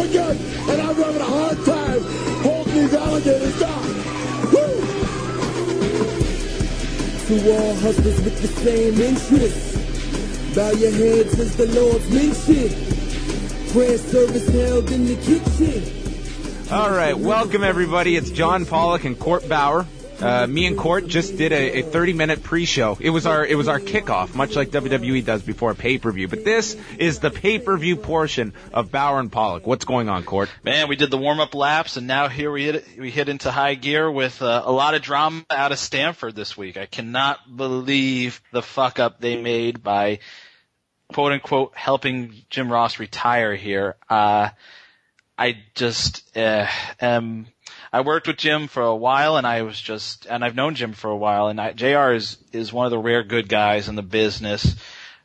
again, and I'm having a hard time holding these alligators down. To all hustlers with the same interests, bow your heads as the Lord's mention. Prayer service held in the kitchen. All right, welcome everybody. It's John Pollock and Court Bauer. Uh, me and Court just did a, a 30 minute pre-show. It was our it was our kickoff, much like WWE does before a pay-per-view. But this is the pay-per-view portion of Bauer and Pollock. What's going on, Court? Man, we did the warm-up laps, and now here we hit we hit into high gear with uh, a lot of drama out of Stamford this week. I cannot believe the fuck up they made by quote unquote helping Jim Ross retire here. Uh, I just uh, am I worked with Jim for a while, and I was just, and I've known Jim for a while, and I, Jr. is is one of the rare good guys in the business.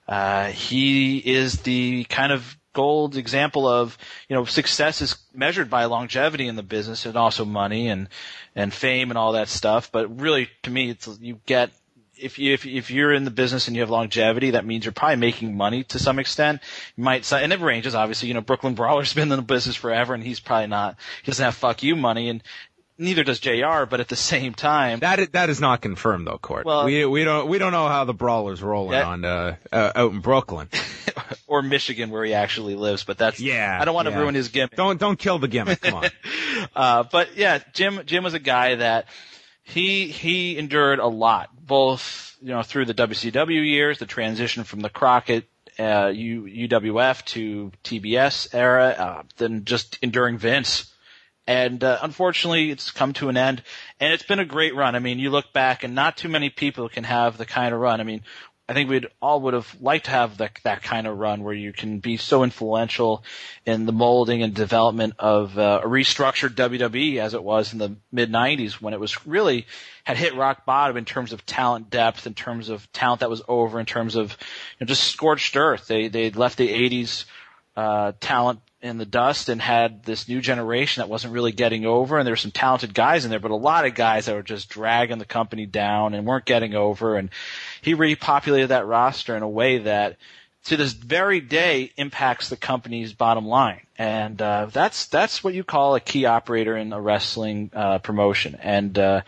Uh, he is the kind of gold example of you know success is measured by longevity in the business and also money and and fame and all that stuff. But really, to me, it's you get if you if if you're in the business and you have longevity, that means you're probably making money to some extent. You might and it ranges obviously. You know, Brooklyn Brawler's been in the business forever, and he's probably not. He doesn't have fuck you money, and neither does Jr. But at the same time, that is, that is not confirmed though, Court. Well, we we don't we don't know how the Brawler's rolling yeah. on uh, uh, out in Brooklyn or Michigan where he actually lives. But that's yeah. I don't want to yeah. ruin his gimmick. Don't don't kill the gimmick. Come on. uh, but yeah, Jim Jim was a guy that he he endured a lot, both you know through the WCW years, the transition from the Crockett uh, U, UWF to TBS era, uh, then just enduring Vince. And uh, unfortunately, it's come to an end, and it's been a great run. I mean, you look back, and not too many people can have the kind of run. I mean, I think we'd all would have liked to have that that kind of run where you can be so influential in the molding and development of uh, a restructured WWE as it was in the mid '90s when it was really had hit rock bottom in terms of talent depth, in terms of talent that was over, in terms of you know, just scorched earth. They they left the '80s uh, talent in the dust and had this new generation that wasn't really getting over and there were some talented guys in there but a lot of guys that were just dragging the company down and weren't getting over and he repopulated that roster in a way that to this very day impacts the company's bottom line. And uh, that's that's what you call a key operator in a wrestling uh, promotion. And uh,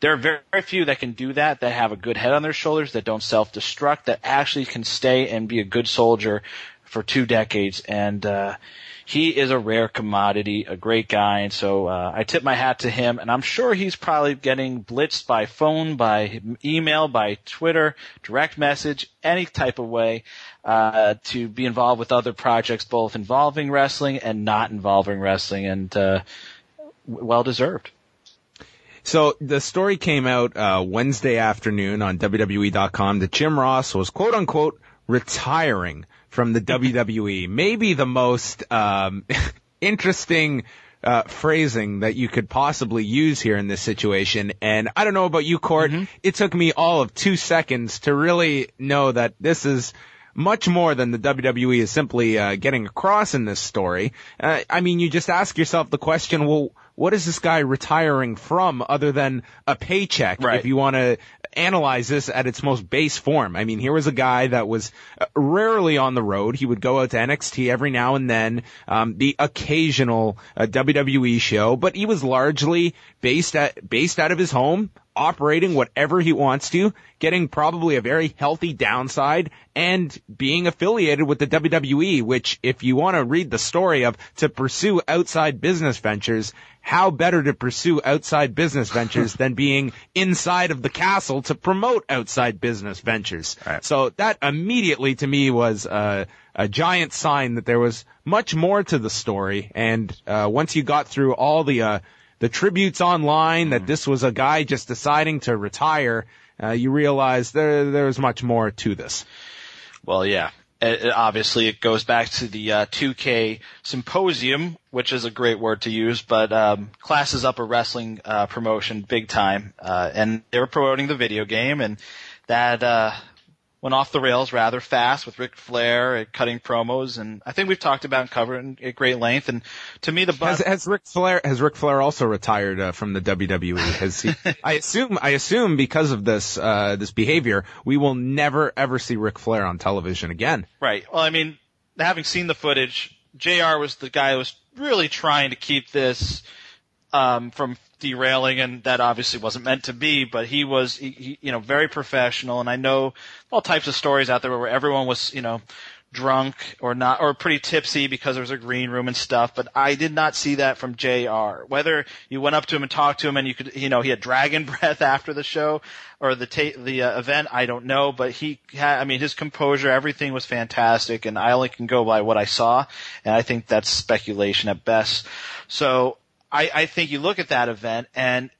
there are very, very few that can do that that have a good head on their shoulders that don't self-destruct that actually can stay and be a good soldier for two decades. And uh, he is a rare commodity, a great guy, and so uh, I tip my hat to him. And I'm sure he's probably getting blitzed by phone, by email, by Twitter, direct message, any type of way uh, to be involved with other projects, both involving wrestling and not involving wrestling, and uh, well deserved. So the story came out uh, Wednesday afternoon on WWE.com that Jim Ross was quote unquote retiring from the WWE. Maybe the most um, interesting uh, phrasing that you could possibly use here in this situation. And I don't know about you, Court. Mm-hmm. It took me all of two seconds to really know that this is much more than the WWE is simply uh, getting across in this story. Uh, I mean, you just ask yourself the question, well, what is this guy retiring from other than a paycheck? Right. If you want to analyze this at its most base form. I mean, here was a guy that was uh, rarely on the road. He would go out to NXT every now and then, um, the occasional uh, WWE show, but he was largely based at, based out of his home, operating whatever he wants to, getting probably a very healthy downside, and being affiliated with the WWE, which if you want to read the story of to pursue outside business ventures, how better to pursue outside business ventures than being inside of the castle to promote outside business ventures? Right. So that immediately to me was uh, a giant sign that there was much more to the story. And uh, once you got through all the uh, the tributes online that this was a guy just deciding to retire, uh, you realize there there's much more to this. Well, yeah, it, it, obviously it goes back to the uh, 2K symposium, which is a great word to use, but um, classes up a wrestling uh, promotion big time, uh, and they were promoting the video game, and that uh, went off the rails rather fast with Ric Flair cutting promos, and I think we've talked about and covered at great length. And to me, the has, has Ric Flair has Ric Flair also retired uh, from the WWE? Has he? I assume I assume because of this uh, this behavior, we will never ever see Ric Flair on television again. Right. Well, I mean, having seen the footage, Jr. was the guy who was really trying to keep this um, from derailing, and that obviously wasn't meant to be. But he was, he, he, you know, very professional, and I know all types of stories out there where everyone was, you know, drunk or not or pretty tipsy because there was a green room and stuff but i did not see that from jr whether you went up to him and talked to him and you could you know he had dragon breath after the show or the ta- the uh, event i don't know but he had i mean his composure everything was fantastic and i only can go by what i saw and i think that's speculation at best so i i think you look at that event and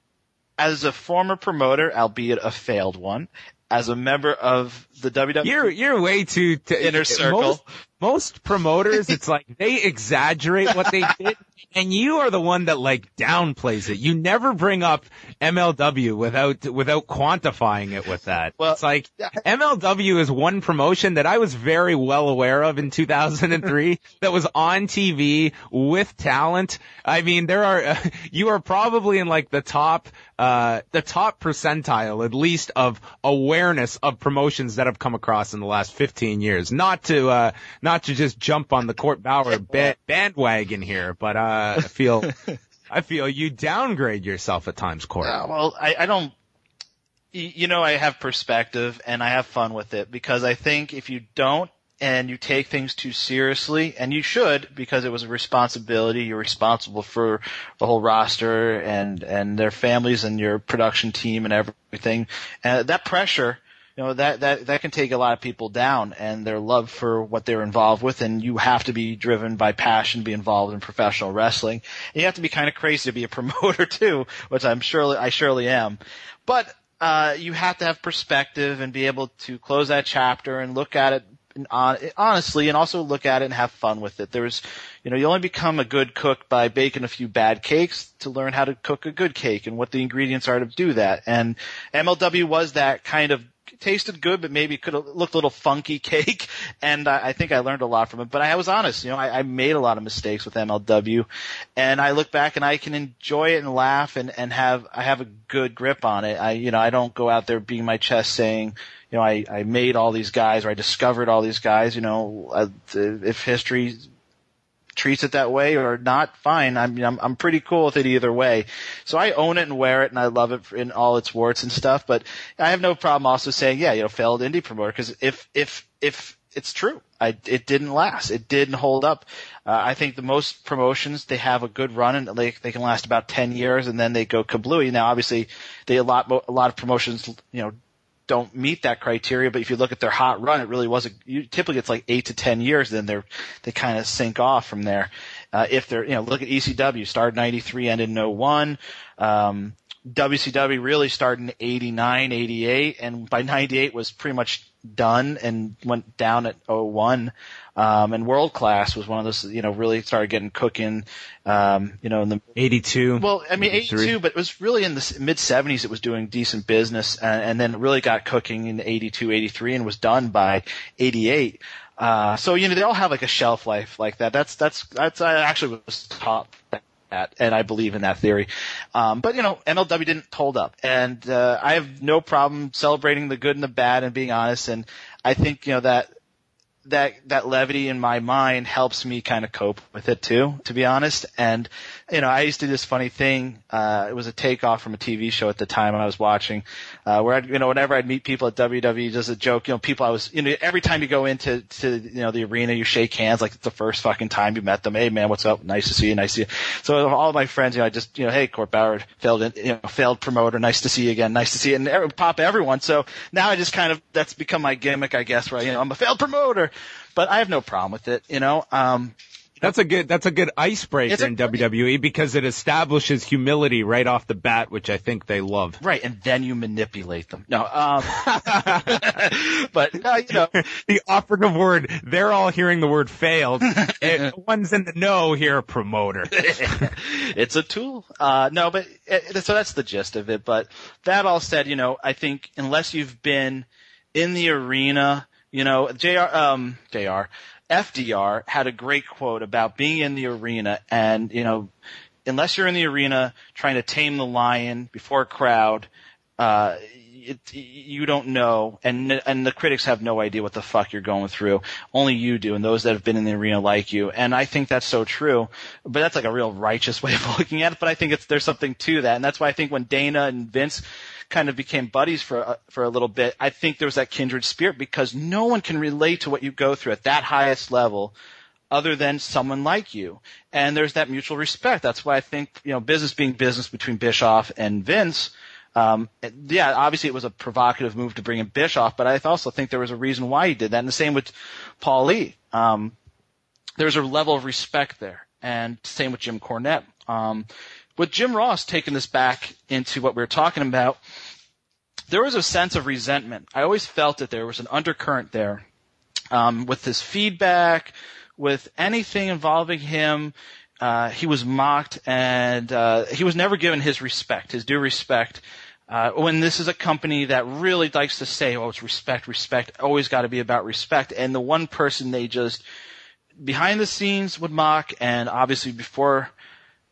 as a former promoter, albeit a failed one, as a member of the WWE. You're you're way too t- Inner circle. Most, most promoters, it's like they exaggerate what they did, and you are the one that like downplays it. You never bring up MLW without without quantifying it with that. Well, it's like MLW is one promotion that I was very well aware of in 2003 that was on TV with talent. I mean, there are you are probably in like the top uh the top percentile at least of awareness of promotions that have come across in the last 15 years. Not to uh not to just jump on the Court Bauer ba- bandwagon here, but uh I feel I feel you downgrade yourself at times, Court. Uh, well, I, I don't. You know, I have perspective and I have fun with it because I think if you don't and you take things too seriously, and you should because it was a responsibility. You're responsible for the whole roster and and their families and your production team and everything. And that pressure, you know, that that that can take a lot of people down and their love for what they're involved with. And you have to be driven by passion, to be involved in professional wrestling. And you have to be kind of crazy to be a promoter too, which I'm surely I surely am. But uh, you have to have perspective and be able to close that chapter and look at it honestly and also look at it and have fun with it. There's, you know, you only become a good cook by baking a few bad cakes to learn how to cook a good cake and what the ingredients are to do that. And MLW was that kind of tasted good, but maybe could have looked a little funky cake. And I, I think I learned a lot from it. But I was honest, you know, I, I made a lot of mistakes with MLW, and I look back and I can enjoy it and laugh and and have I have a good grip on it. I you know I don't go out there beating my chest saying. You know, I, I made all these guys, or I discovered all these guys. You know, uh, if history treats it that way or not, fine. I'm, I'm I'm pretty cool with it either way. So I own it and wear it, and I love it in all its warts and stuff. But I have no problem also saying, yeah, you know, failed indie promoter, because if if if it's true, I it didn't last, it didn't hold up. Uh, I think the most promotions they have a good run and they they can last about ten years, and then they go kablooey. Now, obviously, they a lot a lot of promotions, you know don't meet that criteria. But if you look at their hot run, it really was a, you, typically it's like eight to ten years. Then they're they kind of sink off from there. Uh, if they're you know look at ECW started ninety three, ended in 01. Um, WCW really started in 89, 88, and by 98 was pretty much done and went down at 01. Um, and World Class was one of those, you know, really started getting cooking, um, you know, in the 82. well, I mean, 83. 82, but it was really in the mid 70s it was doing decent business and, and then really got cooking in 82, 83 and was done by 88. Uh, so, you know, they all have like a shelf life like that. That's, that's, that's, I actually was taught that and I believe in that theory. Um, but you know, MLW didn't hold up and, uh, I have no problem celebrating the good and the bad and being honest. And I think, you know, that, that that levity in my mind helps me kind of cope with it too, to be honest. And you know, I used to do this funny thing. Uh, it was a takeoff from a TV show at the time I was watching, uh, where I'd, you know, whenever I'd meet people at WWE, just a joke. You know, people I was, you know, every time you go into to you know the arena, you shake hands like it's the first fucking time you met them. Hey man, what's up? Nice to see you. Nice to see you. So all my friends, you know, I just you know, hey, Court Bauer failed, you know, failed promoter. Nice to see you again. Nice to see you. And pop everyone. So now I just kind of that's become my gimmick, I guess. Where you know I'm a failed promoter but I have no problem with it. You know, um, That's a good. That's a good icebreaker a- in WWE because it establishes humility right off the bat, which I think they love. right, and then you manipulate them. No, um, but uh, you know, the operative word. They're all hearing the word failed. the ones in the know hear promoter. it's a tool. Uh, no, but it, so that's the gist of it. But that all said, you know, I think unless you've been in the arena, you know, Jr. Um, Jr. FDR had a great quote about being in the arena and, you know, unless you're in the arena trying to tame the lion before a crowd, uh, it, you don't know, and and the critics have no idea what the fuck you're going through. Only you do, and those that have been in the arena like you. And I think that's so true. But that's like a real righteous way of looking at it. But I think it's there's something to that, and that's why I think when Dana and Vince kind of became buddies for a, for a little bit, I think there was that kindred spirit because no one can relate to what you go through at that highest level other than someone like you. And there's that mutual respect. That's why I think, you know, business being business between Bischoff and Vince, um, yeah, obviously it was a provocative move to bring in Bischoff, but I also think there was a reason why he did that. And the same with Paul Lee. Um, there's a level of respect there. And same with Jim Cornette. Um, with Jim Ross taking this back into what we were talking about, there was a sense of resentment. I always felt that there was an undercurrent there. Um, with his feedback, with anything involving him. Uh, he was mocked and uh, he was never given his respect, his due respect. Uh, when this is a company that really likes to say, "Oh, it's respect, respect," always got to be about respect. And the one person they just behind the scenes would mock, and obviously before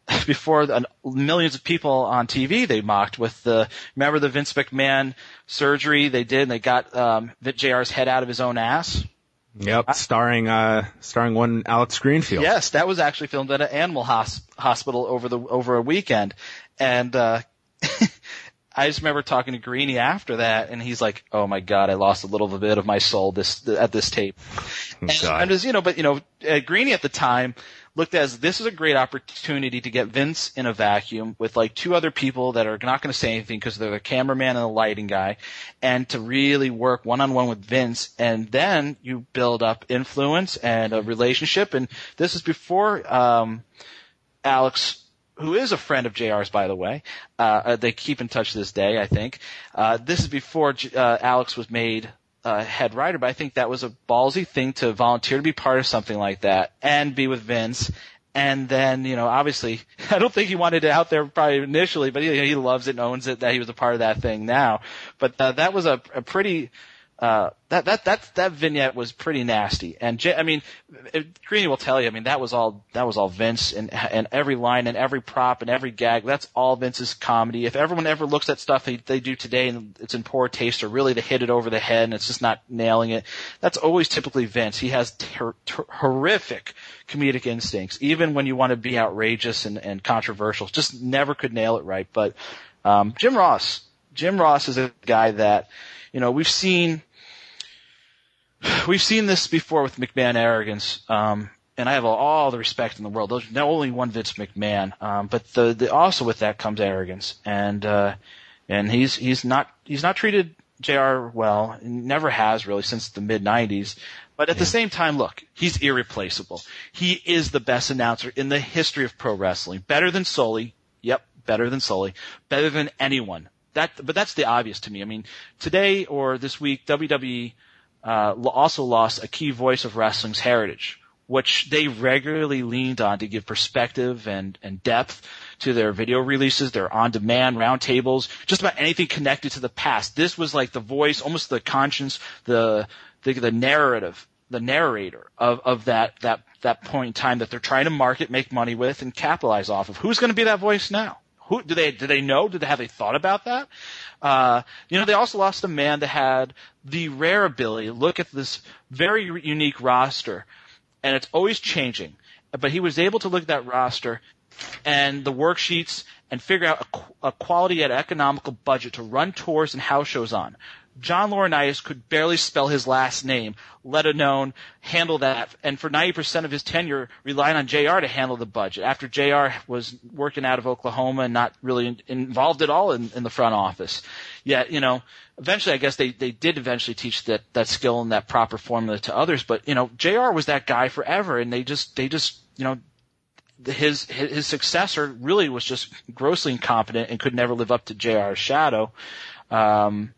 before the, millions of people on TV they mocked with the remember the Vince McMahon surgery they did and they got um, JR's head out of his own ass. Yep, starring uh, starring one Alex Greenfield. Yes, that was actually filmed at an animal hos- hospital over the over a weekend, and uh, I just remember talking to Greeny after that, and he's like, "Oh my god, I lost a little bit of my soul this at this tape." And I'm just, you know, but you know, uh, Greeny at the time looked at as this is a great opportunity to get Vince in a vacuum with like two other people that are not going to say anything because they're the cameraman and the lighting guy, and to really work one on one with Vince, and then you build up influence and a relationship. And this is before um, Alex who is a friend of JR's, by the way. Uh, uh, they keep in touch this day, I think. Uh, this is before uh, Alex was made uh, head writer, but I think that was a ballsy thing to volunteer to be part of something like that and be with Vince. And then, you know, obviously, I don't think he wanted it out there probably initially, but he, he loves it and owns it that he was a part of that thing now. But uh, that was a, a pretty uh, that that that that vignette was pretty nasty. And J- I mean, Greeny will tell you. I mean, that was all that was all Vince and and every line and every prop and every gag. That's all Vince's comedy. If everyone ever looks at stuff they, they do today and it's in poor taste or really to hit it over the head and it's just not nailing it, that's always typically Vince. He has ter- ter- horrific comedic instincts, even when you want to be outrageous and and controversial. Just never could nail it right. But um, Jim Ross, Jim Ross is a guy that you know we've seen we've seen this before with McMahon arrogance. Um, and I have all the respect in the world. There's not only one Vince McMahon, um, but the, the, also with that comes arrogance, and uh, and he's he's not he's not treated Jr. well, never has really since the mid '90s. But at yeah. the same time, look, he's irreplaceable. He is the best announcer in the history of pro wrestling, better than Sully. Yep, better than Sully, better than anyone. That, but that's the obvious to me. I mean, today or this week, WWE uh, also lost a key voice of wrestling's heritage, which they regularly leaned on to give perspective and, and depth to their video releases, their on-demand roundtables, just about anything connected to the past. This was like the voice, almost the conscience, the the, the narrative, the narrator of, of that that that point in time that they're trying to market, make money with, and capitalize off of. Who's going to be that voice now? Who do they do they know? Do they have they thought about that? Uh, you know, they also lost a man that had the rare ability. Look at this very unique roster, and it's always changing. But he was able to look at that roster and the worksheets and figure out a, a quality yet economical budget to run tours and house shows on. John Laurinaitis could barely spell his last name, let alone handle that. And for 90% of his tenure, relying on JR to handle the budget after JR was working out of Oklahoma and not really involved at all in, in the front office. Yet, you know, eventually I guess they, they did eventually teach that, that skill and that proper formula to others. But, you know, JR was that guy forever and they just, they just, you know, his his successor really was just grossly incompetent and could never live up to JR's shadow. Um,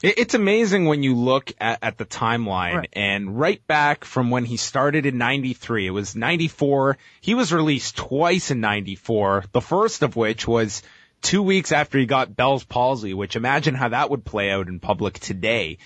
it's amazing when you look at, at the timeline right. and right back from when he started in 93, it was 94. He was released twice in 94, the first of which was two weeks after he got Bell's palsy, which imagine how that would play out in public today.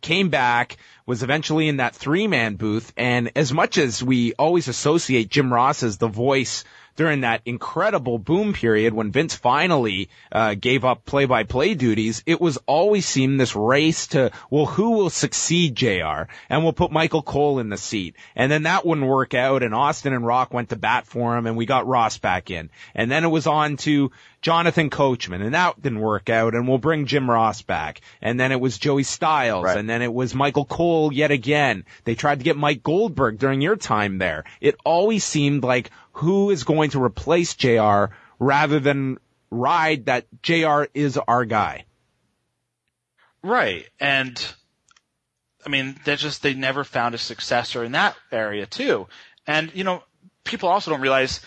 Came back, was eventually in that three man booth, and as much as we always associate Jim Ross as the voice during that incredible boom period when Vince finally uh, gave up play-by-play duties, it was always seemed this race to well, who will succeed Jr. and we'll put Michael Cole in the seat, and then that wouldn't work out, and Austin and Rock went to bat for him, and we got Ross back in, and then it was on to Jonathan Coachman, and that didn't work out, and we'll bring Jim Ross back. And then it was Joey Styles, Right. and then it was Michael Cole yet again. They tried to get Mike Goldberg during your time there. It always seemed like who is going to replace JR rather than ride that JR is our guy. Right. And I mean, they just they never found a successor in that area too. And you know, people also don't realize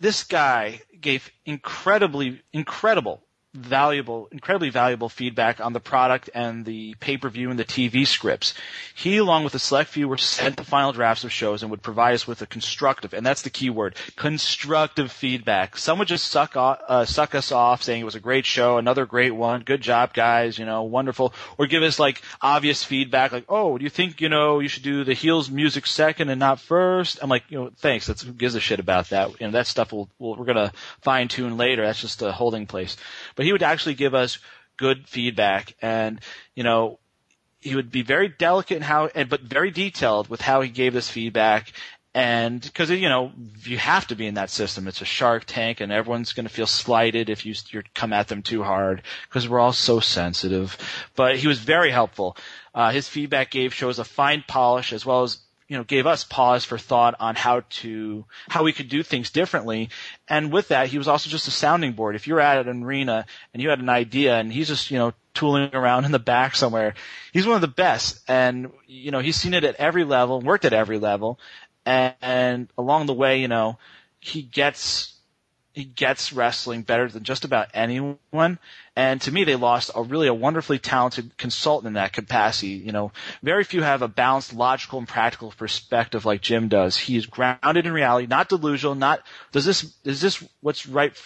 this guy gave incredibly incredible valuable incredibly valuable feedback on the product and the pay-per-view and the TV scripts. He along with a select few were sent the final drafts of shows and would provide us with a constructive and that's the key word constructive feedback. Some would just suck off, uh, suck us off saying it was a great show, another great one, good job guys, you know, wonderful or give us like obvious feedback like, "Oh, do you think, you know, you should do the heels music second and not first? I'm like, you know, thanks. That's who gives a shit about that. You know, that stuff will, will we're to fine tune later. That's just a holding place. But he would actually give us good feedback and, you know, he would be very delicate in how, and but very detailed with how he gave this feedback. And because you know you have to be in that system, it's a Shark Tank, and everyone's going to feel slighted if you come at them too hard because we're all so sensitive. But he was very helpful. Uh, his feedback gave shows a fine polish as well as you know gave us pause for thought on how to how we could do things differently. And with that, he was also just a sounding board. If you're at an arena and you had an idea, and he's just you know tooling around in the back somewhere. He's one of the best, and you know he's seen it at every level, worked at every level, and, and along the way, you know, he gets he gets wrestling better than just about anyone. And to me, they lost a really a wonderfully talented consultant in that capacity. You know, very few have a balanced, logical, and practical perspective like Jim does. He is grounded in reality, not delusional. Not does this is this what's right?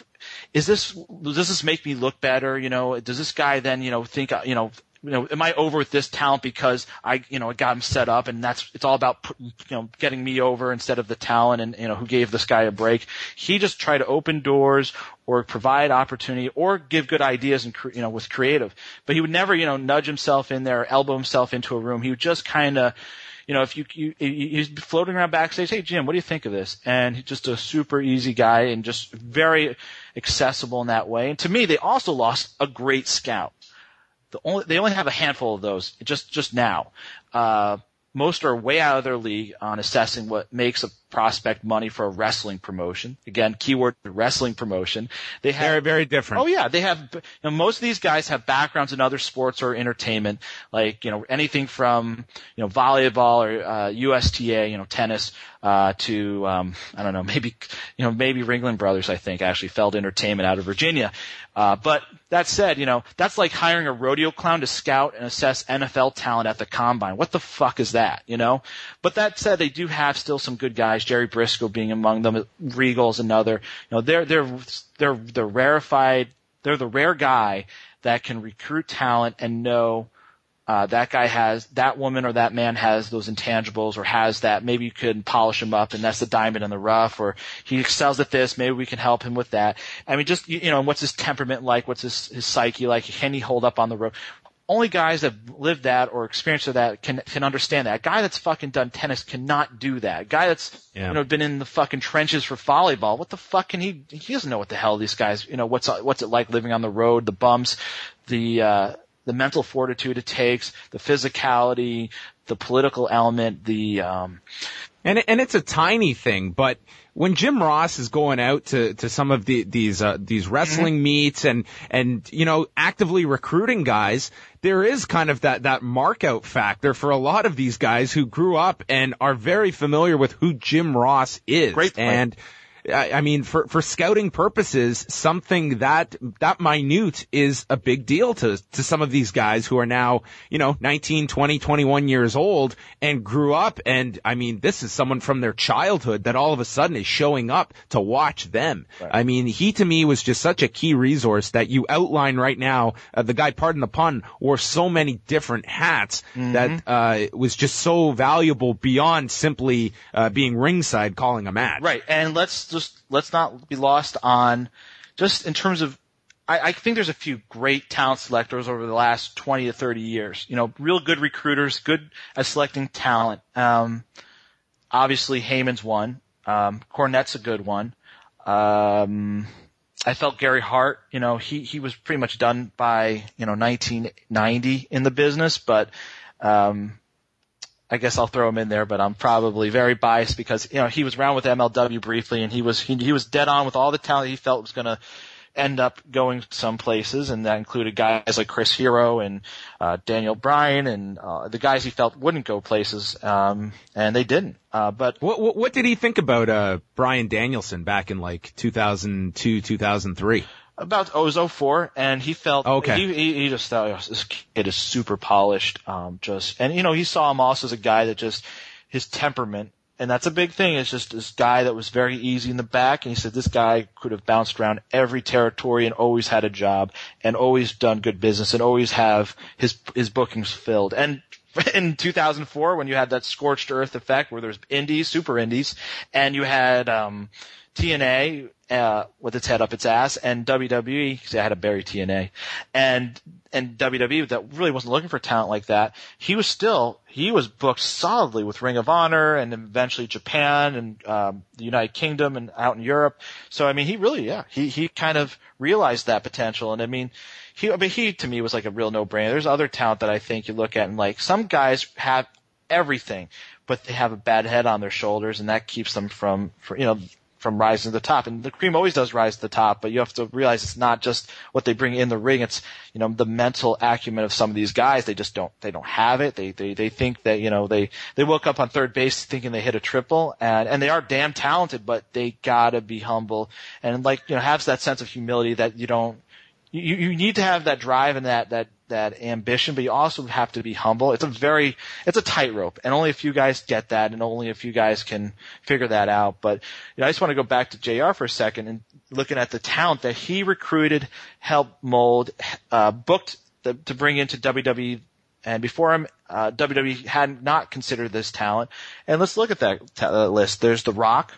Is this does this make me look better? You know, does this guy then you know think you know you know, am I over with this talent because I, you know, I got him set up and that's, it's all about, you know, getting me over instead of the talent and, you know, who gave this guy a break. He just tried to open doors or provide opportunity or give good ideas and, you know, with creative. But he would never, you know, nudge himself in there, or elbow himself into a room. He would just kind of, you know, if you, you, he- he's floating around backstage, hey Jim, what do you think of this? And he's just a super easy guy and just very accessible in that way. And to me, they also lost a great scout. The only they only have a handful of those just just now. Uh, most are way out of their league on assessing what makes a prospect money for a wrestling promotion. Again, keyword wrestling promotion. They have Very, very different. Oh yeah, they have. You know, most of these guys have backgrounds in other sports or entertainment, like you know anything from you know volleyball or uh, USTA, you know tennis, uh, to um, I don't know maybe you know maybe Ringling Brothers I think actually Feld Entertainment out of Virginia. Uh, but that said, you know that's like hiring a rodeo clown to scout and assess NFL talent at the combine. What the fuck is that? You know. But that said, they do have still some good guys. Jerry Brisco being among them. Regal's another. You know they're they're they're the rarefied. They're the rare guy that can recruit talent and know uh, that guy has that woman or that man has those intangibles or has that maybe you could polish him up and that's the diamond in the rough or he excels at this maybe we can help him with that i mean just you know what's his temperament like what's his, his psyche like can he hold up on the road only guys that have lived that or experienced that can can understand that. A guy that's fucking done tennis cannot do that. A guy that's Yeah. you know been in the fucking trenches for volleyball, what the fuck can he? He doesn't know what the hell these guys. You know what's what's it like living on the road, the bumps, the uh, the mental fortitude it takes, the physicality, the political element, the um, And and it's a tiny thing, but when Jim Ross is going out to to some of the these uh, these wrestling meets and and you know actively recruiting guys, there is kind of that that mark out factor for a lot of these guys who grew up and are very familiar with who Jim Ross is. Great point. And I I mean, for, for scouting purposes, something that, that minute is a big deal to, to some of these guys who are now, you know, 19, 20, 21 years old and grew up. And I mean, this is someone from their childhood that all of a sudden is showing up to watch them. I mean, he to me was just such a key resource that you outline right now. Uh, the guy, pardon the pun, wore so many different hats that, uh, was just so valuable beyond simply, uh, being ringside calling a match. Right, and let's just let's not be lost on just in terms of I, I think there's a few great talent selectors over the last 20 to 30 years. You know, real good recruiters, good at selecting talent. Um, obviously Heyman's one. Um, Cornette's a good one. Um, I felt Gary Hart, you know, he, he was pretty much done by, you know, 1990 in the business, but, um, I guess I'll throw him in there, but I'm probably very biased because, you know, he was around with MLW briefly and he was, he, he was dead on with all the talent he felt was going to end up going some places, and that included guys like Chris Hero and uh, Daniel Bryan and uh, the guys he felt wouldn't go places, um, and they didn't. Uh, but what, what, what did he think about uh, Bryan Danielson back in like 2002, 2003? About oh, it was 04, and he felt okay. he, he, he just thought oh, this kid is super polished, um, just and you know he saw him also as a guy that just his temperament and that's a big thing. It's just this guy that was very easy in the back, and he said this guy could have bounced around every territory and always had a job and always done good business and always have his his bookings filled. And in 2004, when you had that scorched earth effect, where there's indies, super indies, and you had um, TNA uh, with its head up its ass, and WWE because I had to bury TNA, and and WWE that really wasn't looking for talent like that. He was still he was booked solidly with Ring of Honor and eventually Japan and um, the United Kingdom and out in Europe. So I mean, he really yeah he he kind of realized that potential, and I mean. He, I mean, he to me was like a real no-brainer. There's other talent that I think you look at and like some guys have everything, but they have a bad head on their shoulders, and that keeps them from, from you know, from rising to the top. And the cream always does rise to the top, but you have to realize it's not just what they bring in the ring. It's, you know, the mental acumen of some of these guys. They just don't, they don't have it. They, they, they think that, you know, they, they woke up on third base thinking they hit a triple and, and they are damn talented, but they gotta be humble and like, you know, have that sense of humility that you don't, you, you need to have that drive and that, that, that ambition, but you also have to be humble. It's a very, it's a tightrope, and only a few guys get that, and only a few guys can figure that out. But you know, I just want to go back to Jr. for a second and looking at the talent that he recruited, helped mold, uh, booked the, to bring into WWE. And before him, uh, WWE had not considered this talent. And let's look at that t- uh, list. There's The Rock,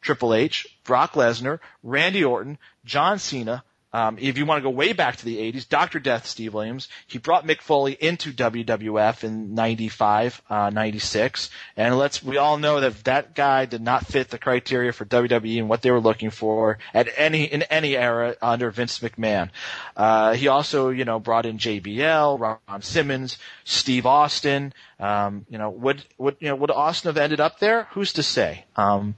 Triple H, Brock Lesnar, Randy Orton, John Cena, um, if you want to go way back to the 80s, Dr. Death Steve Williams, he brought Mick Foley into WWF in 95, uh, 96. And let's, we all know that that guy did not fit the criteria for WWE and what they were looking for at any, in any era under Vince McMahon. Uh, he also, you know, brought in JBL, Ron Simmons, Steve Austin. Um, you know, would, would, you know, would Austin have ended up there? Who's to say? Um,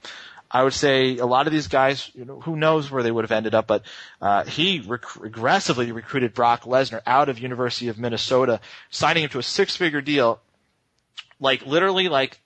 I would say a lot of these guys, you know, who knows where they would have ended up, but uh, he rec- aggressively recruited Brock Lesnar out of University of Minnesota, signing him to a six-figure deal, like literally like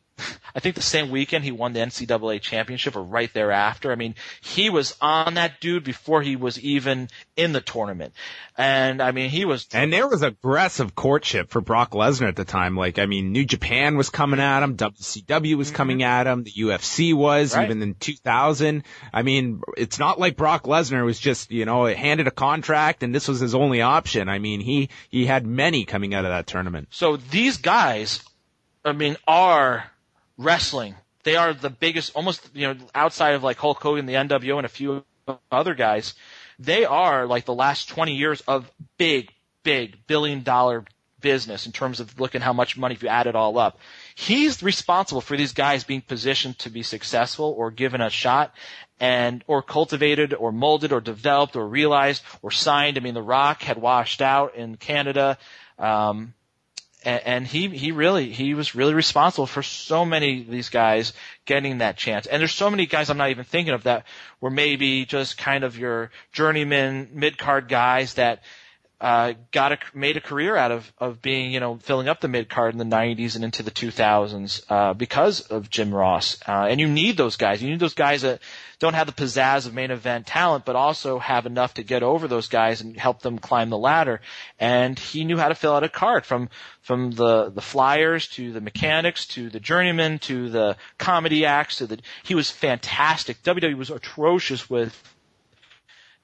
I think the same weekend he won the NCAA championship or right thereafter. I mean, he was on that dude before he was even in the tournament. And I mean, he was. And there was aggressive courtship for Brock Lesnar at the time. Like, I mean, New Japan was coming at him, WCW was mm-hmm. coming at him, the UFC was, right. even in 2000. I mean, it's not like Brock Lesnar was just, you know, handed a contract and this was his only option. I mean, he, he had many coming out of that tournament. So these guys, I mean, are wrestling. They are the biggest, almost you know, outside of like Hulk Hogan, the NWO, and a few other guys. They are like the last 20 years of big, big billion dollar business in terms of looking how much money if you add it all up. He's responsible for these guys being positioned to be successful or given a shot and or cultivated or molded or developed or realized or signed. I mean, The Rock had washed out in Canada. Um, and, and he he really he was really responsible for so many of these guys getting that chance. And there's so many guys I'm not even thinking of that were maybe just kind of your journeyman mid card guys that uh, got a made a career out of of being you know filling up the mid card in the 90s and into the 2000s uh, because of Jim Ross. Uh, and you need those guys. You need those guys that don't have the pizzazz of main event talent, but also have enough to get over those guys and help them climb the ladder. And he knew how to fill out a card from from the the flyers to the mechanics to the journeyman to the comedy acts to the he was fantastic. WWE was atrocious with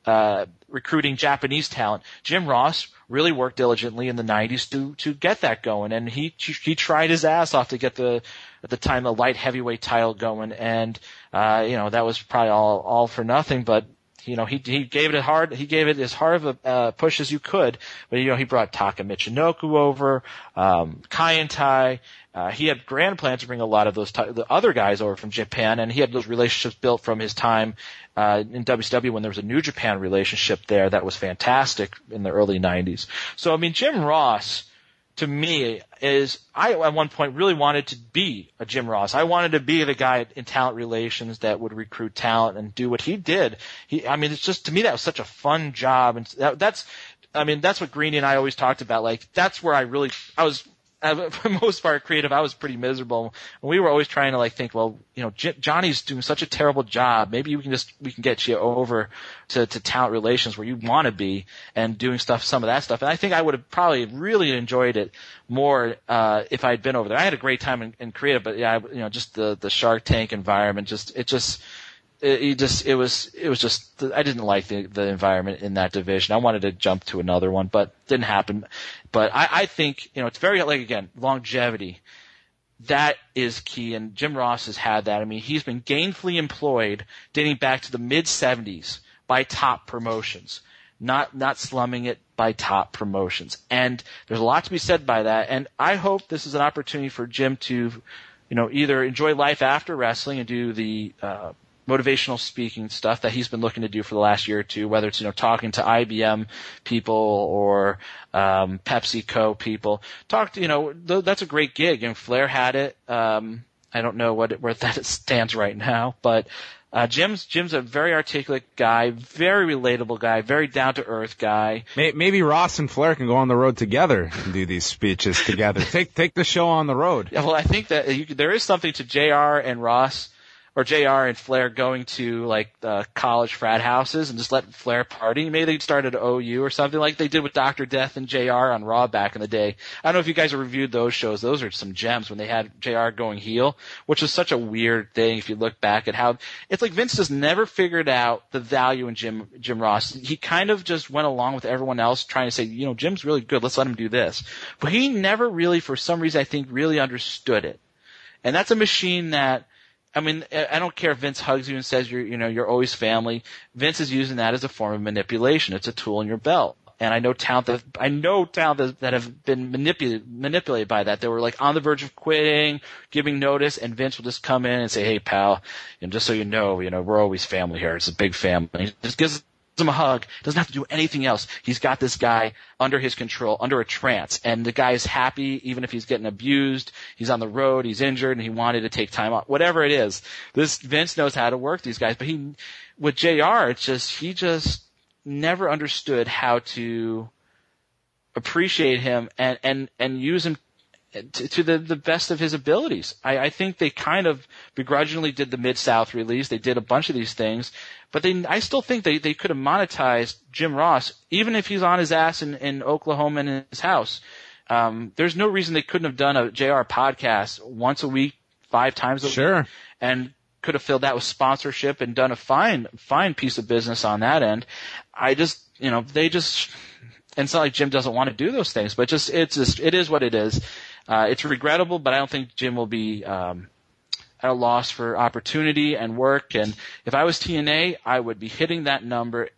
uh, recruiting Japanese talent. Jim Ross really worked diligently in the 90s to to get that going, and he he tried his ass off to get the at the time the light heavyweight title going, and uh, you know that was probably all all for nothing. But you know, he he gave it a hard he gave it as hard of a uh, push as you could. But you know, he brought Taka Michinoku over, um, Kaientai. Uh, he had grand plans to bring a lot of those t- the other guys over from Japan, and he had those relationships built from his time uh, in WCW when there was a New Japan relationship there that was fantastic in the early '90s. So I mean, Jim Ross to me is I at one point really wanted to be a Jim Ross. I wanted to be the guy in talent relations that would recruit talent and do what he did. He, I mean, it's just to me that was such a fun job, and that, that's, I mean, that's what Greeny and I always talked about. Like that's where I really I was for the most part creative i was pretty miserable. And we were always trying to like think well you know J- johnny's doing such a terrible job. Maybe we can just we can get you over to, to talent relations where you want to be and doing stuff some of that stuff. And i think i would have probably really enjoyed it more uh if i'd been over there. I had a great time in, in creative but yeah I, you know just the the shark tank environment just it just it, it just it was it was just I didn't like the the environment in that division. I wanted to jump to another one, but didn't happen. But I, I think you know it's very like again longevity. That is key, and Jim Ross has had that. I mean, he's been gainfully employed dating back to the mid '70s by top promotions, not not slumming it by top promotions. And there's a lot to be said by that. And I hope this is an opportunity for Jim to, you know, either enjoy life after wrestling and do the uh, motivational speaking stuff that he's been looking to do for the last year or two, whether it's, you know, talking to IBM people or, um, PepsiCo people. Talk to, you know, th- that's a great gig and Flair had it. Um, I don't know what, where that stands right now, but, uh, Jim's Jim's a very articulate guy, very relatable guy, very down to earth guy. Maybe Ross and Flair can go on the road together and do these speeches together. take take the show on the road. Yeah, well, I think that you, there is something to Jr. and Ross or JR and Flair going to like uh, college frat houses and just let Flair party. Maybe they'd start at OU or something like they did with Dr. Death and JR on Raw back in the day. I don't know if you guys have reviewed those shows. Those are some gems when they had JR going heel, which was such a weird thing if you look back at how it's like Vince just never figured out the value in Jim Jim Ross. He kind of just went along with everyone else trying to say, you know, Jim's really good. Let's let him do this. But he never really, for some reason, I think, really understood it. And that's a machine that I mean, I don't care if Vince hugs you and says you're, you know, you're always family. Vince is using that as a form of manipulation. It's a tool in your belt. And I know talent that, I know talent that, have been manipulated, manipulated by that. They were like on the verge of quitting, giving notice, and Vince will just come in and say, hey pal, and just so you know, you know, we're always family here. It's a big family. He just gives him a hug, doesn't have to do anything else. He's got this guy under his control, under a trance, and the guy is happy even if he's getting abused, he's on the road, he's injured, and he wanted to take time off. Whatever it is, this Vince knows how to work these guys. But he, with Jr., it's just he just never understood how to appreciate him and and and use him to, to, the, the best of his abilities. I, I think they kind of begrudgingly did the Mid South release. They did a bunch of these things, but they, I still think they, they could have monetized Jim Ross, even if he's on his ass in, in Oklahoma in his house. Um, there's no reason they couldn't have done a JR podcast once a week, five times a sure. week, and could have filled that with sponsorship and done a fine, fine piece of business on that end. I just, you know, they just, and it's not like Jim doesn't want to do those things, but just, it's just, it is what it is. Uh, it's regrettable, but I don't think Jim will be, um, at a loss for opportunity and work. And if I was TNA, I would be hitting that number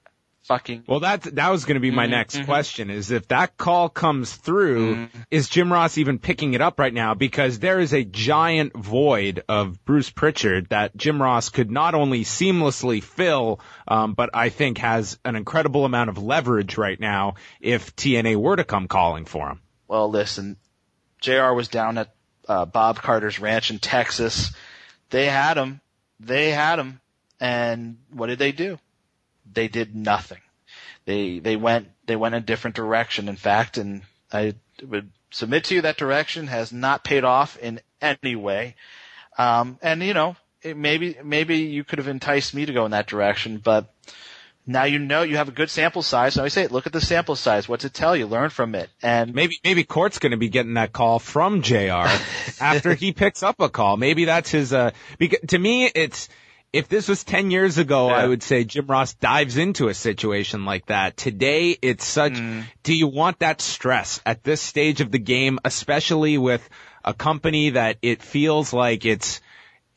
fucking. Well, that that was going to be my mm-hmm, next mm-hmm. question: is if that call comes through, mm-hmm. is Jim Ross even picking it up right now? Because there is a giant void of Bruce Pritchard that Jim Ross could not only seamlessly fill, um, but I think has an incredible amount of leverage right now if TNA were to come calling for him. Well, listen, Jr. was down at uh, Bob Carter's ranch in Texas they had him. They had him. And what did they do? They did nothing. They, they went, they went a different direction, in fact, and I would submit to you that direction has not paid off in any way. Um, and you know, maybe, maybe you could have enticed me to go in that direction, but now you know you have a good sample size. So I say, look at the sample size. What's it tell you? Learn from it. And maybe maybe Court's going to be getting that call from Jr. after he picks up a call. Maybe that's his. Uh, because to me, it's if this was 10 years ago, yeah. I would say Jim Ross dives into a situation like that. Today, it's such, mm. do you want that stress at this stage of the game, especially with a company that it feels like it's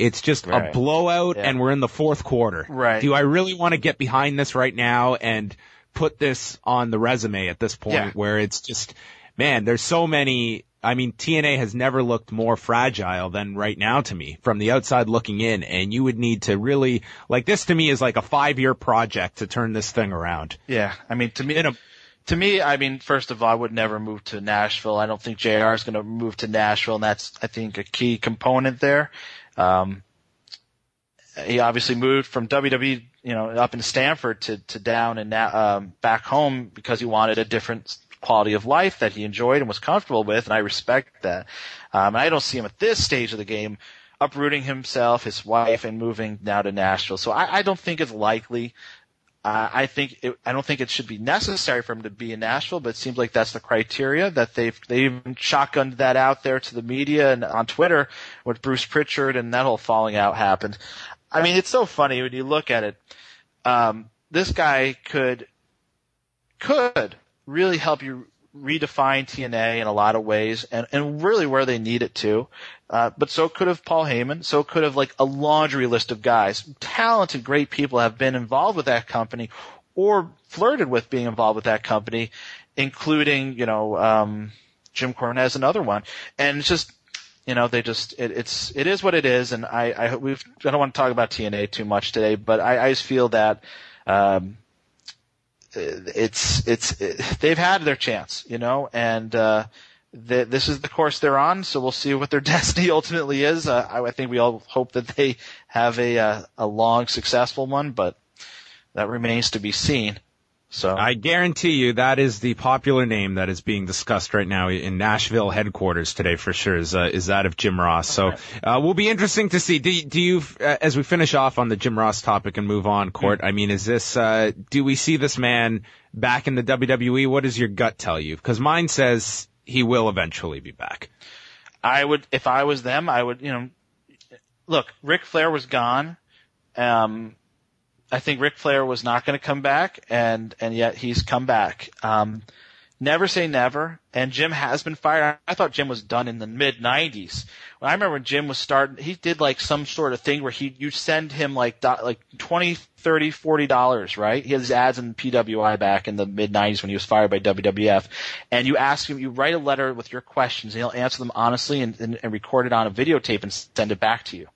it's just Right. a blowout Yeah. and we're in the fourth quarter. Right. Do I really want to get behind this right now and put this on the resume at this point Yeah. where it's just, man, there's so many, I mean, TNA has never looked more fragile than right now to me from the outside looking in and you would need to really, like this to me is like a five year project to turn this thing around. Yeah, I mean, to me, In a- to me, I mean, first of all, I would never move to Nashville. I don't think JR is going to move to Nashville, and that's, I think, a key component there. Um, he obviously moved from WWE, you know, up in Stamford to, to down and now, um, back home because he wanted a different quality of life that he enjoyed and was comfortable with, and I respect that. Um, and I don't see him at this stage of the game uprooting himself, his wife, and moving now to Nashville. So I, I don't think it's likely. Uh, I think it, I don't think it should be necessary for him to be in Nashville, but it seems like that's the criteria that they've they even shotgunned that out there to the media and on Twitter with Bruce Pritchard and that whole falling out happened. I mean, it's so funny when you look at it. Um, this guy could could really help you redefine TNA in a lot of ways and, and really where they need it to. Uh, but so could have Paul Heyman. So could have like a laundry list of guys. Talented, great people have been involved with that company or flirted with being involved with that company, including, you know, um, Jim Cornette is another one. And it's just, you know, they just, it, it's, it is what it is. And I, I, hope we've, I don't want to talk about TNA too much today, but I, I just feel that, um, it's it's it, they've had their chance, you know, and uh, th- this is the course they're on. So we'll see what their destiny ultimately is. Uh, I, I think we all hope that they have a uh, a long, successful one, but that remains to be seen. So I guarantee you that is the popular name that is being discussed right now in Nashville headquarters today for sure is, uh, is that of Jim Ross. So, uh, will be interesting to see. Do, do you, uh, as we finish off on the Jim Ross topic and move on, Court, I mean, is this, uh, do we see this man back in the WWE? What does your gut tell you? Cause mine says he will eventually be back. I would, if I was them, I would, you know, look, Ric Flair was gone. Um, I think Ric Flair was not going to come back, and and yet he's come back. Um, never say never. And Jim has been fired. I thought Jim was done in the mid '90s. When I remember when Jim was starting, he did like some sort of thing where he you send him like do, like twenty, thirty, forty dollars, right? He had his ads in PWI back in the mid '90s when he was fired by WWF, and you ask him, you write a letter with your questions, and he'll answer them honestly and, and, and record it on a videotape and send it back to you.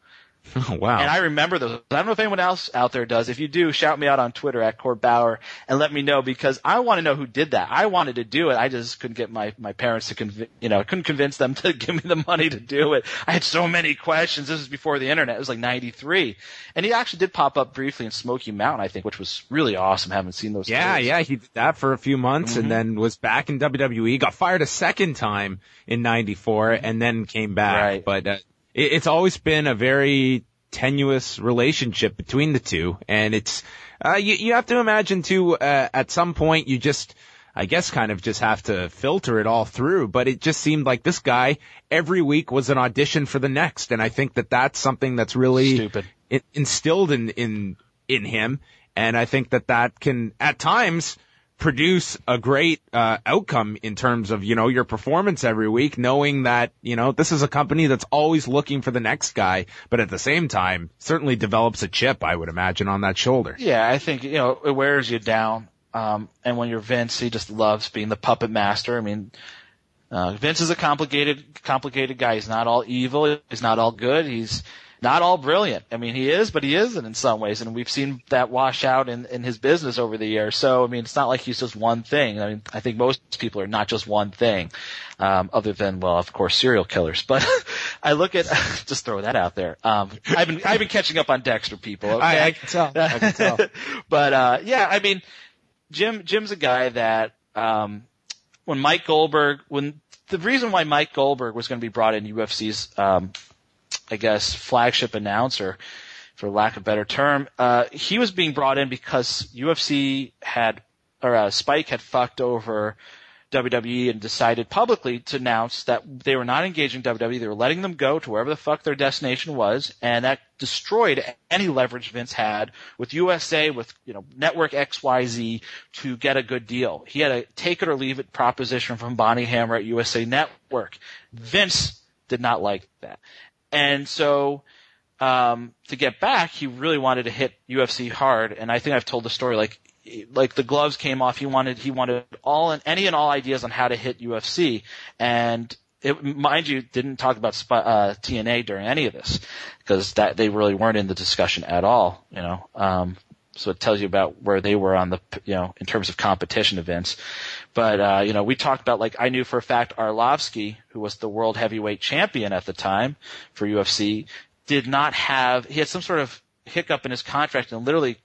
Oh, wow. And I remember those. I don't know if anyone else out there does. If you do, shout me out on Twitter at Court Bauer and let me know because I want to know who did that. I wanted to do it. I just couldn't get my, my parents to convince, you know, couldn't convince them to give me the money to do it. I had so many questions. This was before the internet. It was like 93. And he actually did pop up briefly in Smoky Mountain, I think, which was really awesome. Haven't seen those. Yeah, yeah, he did that for a few months and then was back in WWE, got fired a second time in 94 and then came back. Right. But, uh, it, it's always been a very tenuous relationship between the two and it's, uh, you, you have to imagine too, uh, at some point you just, I guess kind of just have to filter it all through, but it just seemed like this guy every week was an audition for the next. And I think that that's something that's really in- instilled in, in, in him. And I think that that can at times produce a great, uh, outcome in terms of, you know, your performance every week, knowing that, you know, this is a company that's always looking for the next guy, but at the same time certainly develops a chip, I would imagine, on that shoulder. Yeah, I think, you know, it wears you down. Um, and when you're Vince, he just loves being the puppet master. I mean, uh, Vince is a complicated, complicated guy. He's not all evil. He's not all good. He's not all brilliant. I mean, he is, but he isn't in some ways. And we've seen that wash out in, in his business over the years. So, I mean, it's not like he's just one thing. I mean, I think most people are not just one thing, um, other than, well, of course, serial killers. But I look at, just throw that out there. Um, I've been, I've been catching up on Dexter people. Okay? I, I can tell. I can tell. but uh yeah, I mean Jim Jim's a guy that um when Mike Goldberg when the reason why Mike Goldberg was going to be brought in UFC's um I guess flagship announcer for lack of a better term, uh he was being brought in because UFC had or uh, Spike had fucked over WWE and decided publicly to announce that they were not engaging WWE. They were letting them go to wherever the fuck their destination was, and that destroyed any leverage Vince had with USA, with you know Network XYZ to get a good deal. He had a take it or leave it proposition from Bonnie Hammer at USA Network. Vince did not like that. And so, um, to get back, he really wanted to hit UFC hard. And I think I've told the story like, like the gloves came off. He wanted, he wanted all and any and all ideas on how to hit UFC. And it, mind you, didn't talk about uh, TNA during any of this because that they really weren't in the discussion at all. You know, um, so it tells you about where they were on the, you know, in terms of competition events. But, uh, you know, we talked about, like, I knew for a fact Arlovsky, who was the world heavyweight champion at the time for UFC, did not have, he had some sort of hiccup in his contract and literally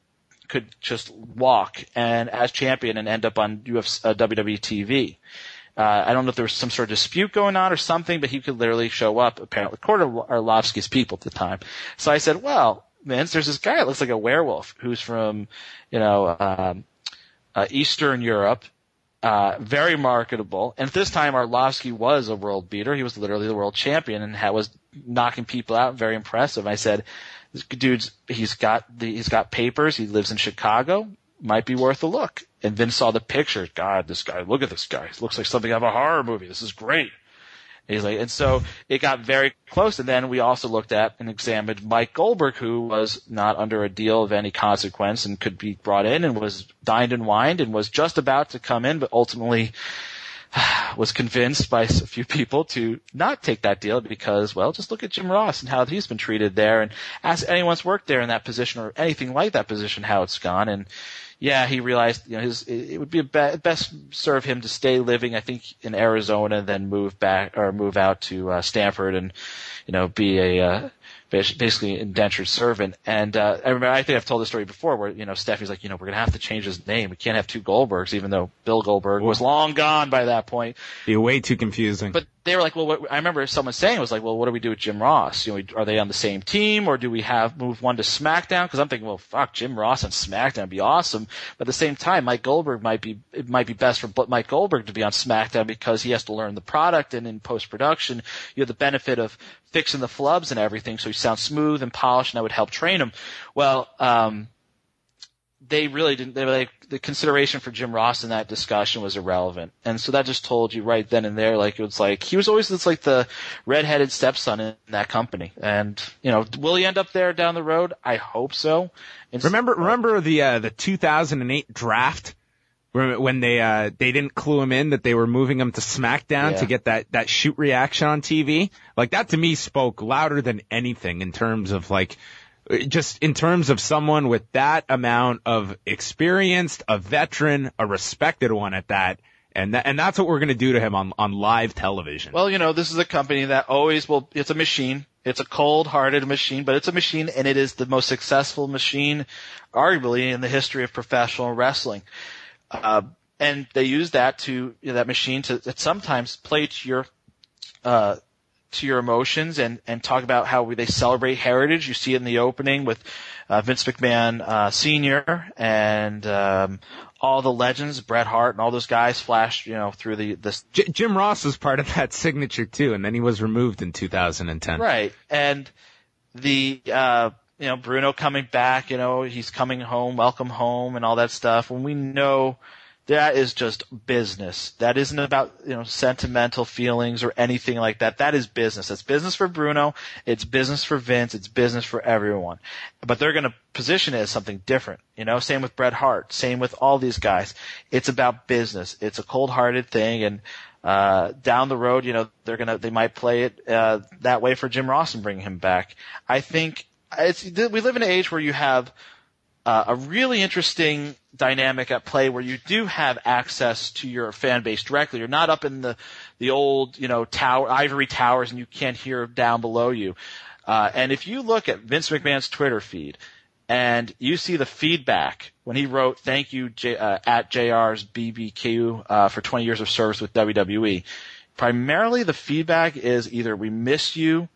could just walk and as champion and end up on UFC, uh, WWE TV. Uh, I don't know if there was some sort of dispute going on or something, but he could literally show up, apparently, according to Arlovsky's people at the time. So I said, well, Vince, there's this guy that looks like a werewolf who's from, you know, um, uh, Eastern Europe, uh, very marketable. And at this time, Arlovsky was a world beater. He was literally the world champion and had, was knocking people out. Very impressive. I said, this dude's, he's got the, he's got papers. He lives in Chicago. Might be worth a look. And Vince saw the picture. God, this guy, look at this guy. He looks like something out of a horror movie. This is great. He's like, and so it got very close. And then we also looked at and examined Mike Goldberg, who was not under a deal of any consequence and could be brought in and was dined and wined and was just about to come in, but ultimately was convinced by a few people to not take that deal because, well, just look at Jim Ross and how he's been treated there and ask anyone's worked there in that position or anything like that position how it's gone. And yeah, he realized you know his it would be best serve him to stay living, I think, in Arizona, and then move back or move out to uh, Stamford and you know be a uh, basically indentured servant. And uh, I remember, I think I've told this story before, where you know Stephanie's like, you know, we're gonna have to change his name. We can't have two Goldbergs, even though Bill Goldberg was long gone by that point. Be way too confusing. But they were like, well, what, I remember someone saying was like, well, what do we do with Jim Ross? You know, are they on the same team, or do we have move one to SmackDown? Because I'm thinking, well, fuck, Jim Ross on SmackDown would be awesome. But at the same time, Mike Goldberg might be it might be best for Mike Goldberg to be on SmackDown because he has to learn the product, and in post production, you have the benefit of fixing the flubs and everything, so he sounds smooth and polished, and I would help train him. Well, um, they really didn't. They were like the consideration for Jim Ross in that discussion was irrelevant, and so that just told you right then and there, like it was like he was always this like the redheaded stepson in that company, and you know, will he end up there down the road? I hope so. And remember, remember the uh, the 2008 draft when they uh they didn't clue him in that they were moving him to SmackDown yeah. to get that that shoot reaction on TV. Like that to me spoke louder than anything in terms of like just in terms of someone with that amount of experience, a veteran, a respected one at that. And that, and that's what we're going to do to him on, on live television. Well, you know, this is a company that always will, it's a machine. It's a cold hearted machine, but it's a machine and it is the most successful machine, arguably, in the history of professional wrestling. Uh, and they use that to you know, that machine to, to sometimes play to your uh, to your emotions and and talk about how they celebrate heritage. You see it in the opening with uh, Vince McMahon uh, Senior and um, all the legends, Bret Hart and all those guys flashed you know through the this. J- Jim Ross was part of that signature too, and then he was removed in 2010. Right, and the uh, you know, Bruno coming back, you know, he's coming home, welcome home and all that stuff. When we know that is just business. That isn't about, you know, sentimental feelings or anything like that. That is business. It's business for Bruno. It's business for Vince. It's business for everyone. But they're going to position it as something different. You know, same with Bret Hart. Same with all these guys. It's about business. It's a cold-hearted thing and, uh, down the road, you know, they're gonna, they might play it, uh, that way for Jim Ross and bring him back. I think it's we live in an age where you have uh, a really interesting dynamic at play where you do have access to your fan base directly. You're not up in the the old you know tower ivory towers and you can't hear down below you. Uh, and if you look at Vince McMahon's Twitter feed and you see the feedback when he wrote "Thank you J- uh, at JR's BBQ uh, for 20 years of service with WWE," primarily the feedback is either "We miss you,"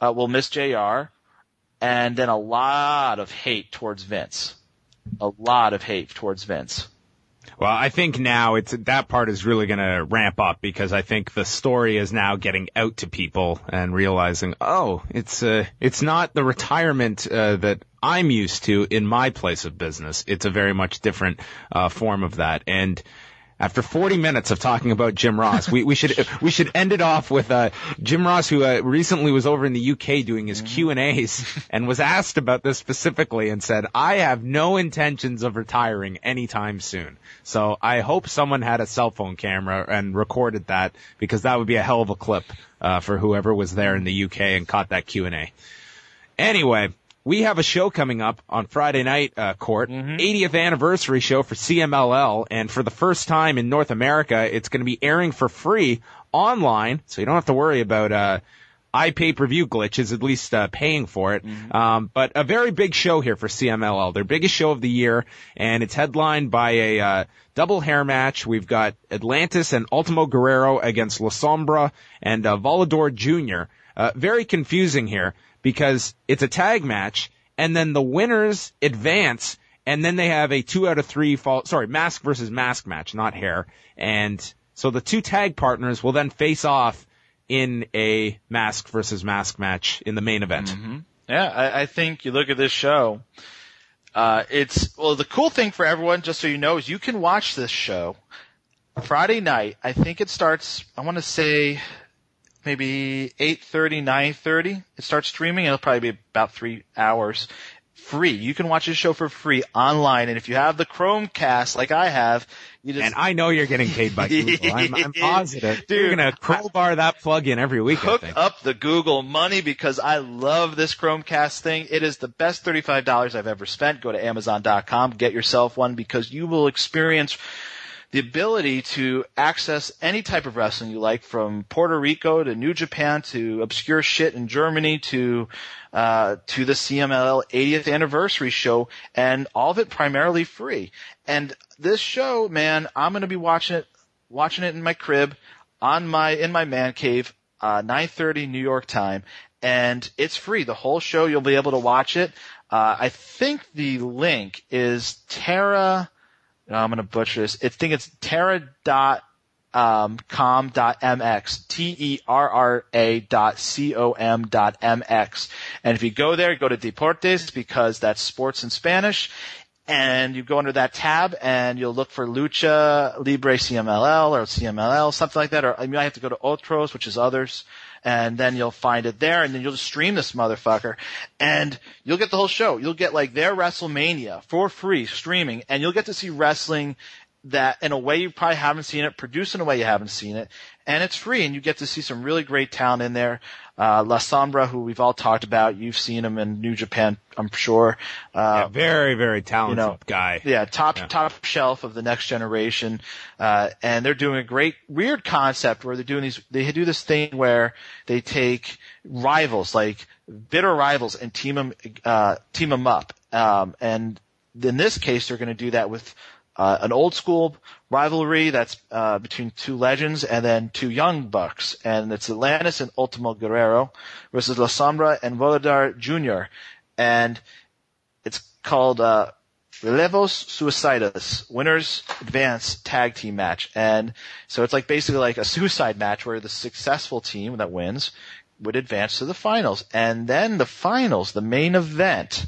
uh, "We'll miss JR." and then a lot of hate towards Vince. A lot of hate towards Vince. Well, I think now it's that part is really going to ramp up because I think the story is now getting out to people and realizing, oh, it's uh, it's not the retirement uh, that I'm used to in my place of business. It's a very much different uh, form of that, and after 40 minutes of talking about Jim Ross, we, we should we should end it off with uh, Jim Ross, who uh, recently was over in the UK doing his Q and A's, and was asked about this specifically, and said, "I have no intentions of retiring anytime soon." So I hope someone had a cell phone camera and recorded that because that would be a hell of a clip uh, for whoever was there in the UK and caught that Q and A. Anyway, we have a show coming up on Friday night, uh, Court, Mm-hmm. 80th anniversary show for CMLL, and for the first time in North America, it's going to be airing for free online, so you don't have to worry about uh, iPay-per-view glitches, at least uh, paying for it. Um, but a very big show here for CMLL, their biggest show of the year, and it's headlined by a uh, double hair match. We've got Atlantis and Ultimo Guerrero against La Sombra and uh, Volador Jr. Uh, very confusing here because it's a tag match, and then the winners advance, and then they have a two out of three fall. Sorry, mask versus mask match, not hair. And so the two tag partners will then face off in a mask versus mask match in the main event. Yeah, I, I think you look at this show. Uh, it's well, the cool thing for everyone, just so you know, is you can watch this show Friday night. I think it starts. I want to say maybe 8.30, 9.30. It starts streaming. It'll probably be about three hours. Free. You can watch this show for free online. And if you have the Chromecast like I have, you just And I know you're getting paid by Google. I'm, I'm positive. Dude, you're gonna crowbar that plug in every week. Hook up the Google money because I love this Chromecast thing. It is the best $35 I've ever spent. Go to Amazon.com, get yourself one because you will experience the ability to access any type of wrestling you like from Puerto Rico to New Japan to obscure shit in Germany to uh, to the CMLL 80th anniversary show and all of it primarily free. And this show, man, I'm going to be watching it watching it in my crib on my in my man cave uh 9:30 New York time and it's free the whole show you'll be able to watch it uh I think the link is no, I'm going to butcher this. I think it's Terra dot um, com dot mx t e r r a dot c o m dot mx and if you go there go to deportes because that's sports in Spanish. And you go under that tab and you'll look for Lucha Libre CMLL or CMLL, something like that, or you might have to go to Otros, which is others, and then you'll find it there, and then you'll just stream this motherfucker, and you'll get the whole show. You'll get like their WrestleMania for free streaming, and you'll get to see wrestling that in a way you probably haven't seen it, produced in a way you haven't seen it, and it's free, and you get to see some really great talent in there. Uh, La Sombra, who we've all talked about, you've seen him in New Japan, I'm sure. Uh, Yeah, very, very talented you know, guy. yeah, top Yeah. top shelf of the next generation, uh, and they're doing a great weird concept where they're doing these. They do this thing where they take rivals, like bitter rivals, and team them uh, team them up. Um, and in this case, they're going to do that with uh, an old school rivalry that's uh, between two legends and then two young bucks, and it's Atlantis and Ultimo Guerrero versus La Sombra and Volador Jr. And it's called uh, Relevos Suicidas, winners advance tag team match. And so it's like basically like a suicide match where the successful team that wins would advance to the finals. And then the finals, the main event,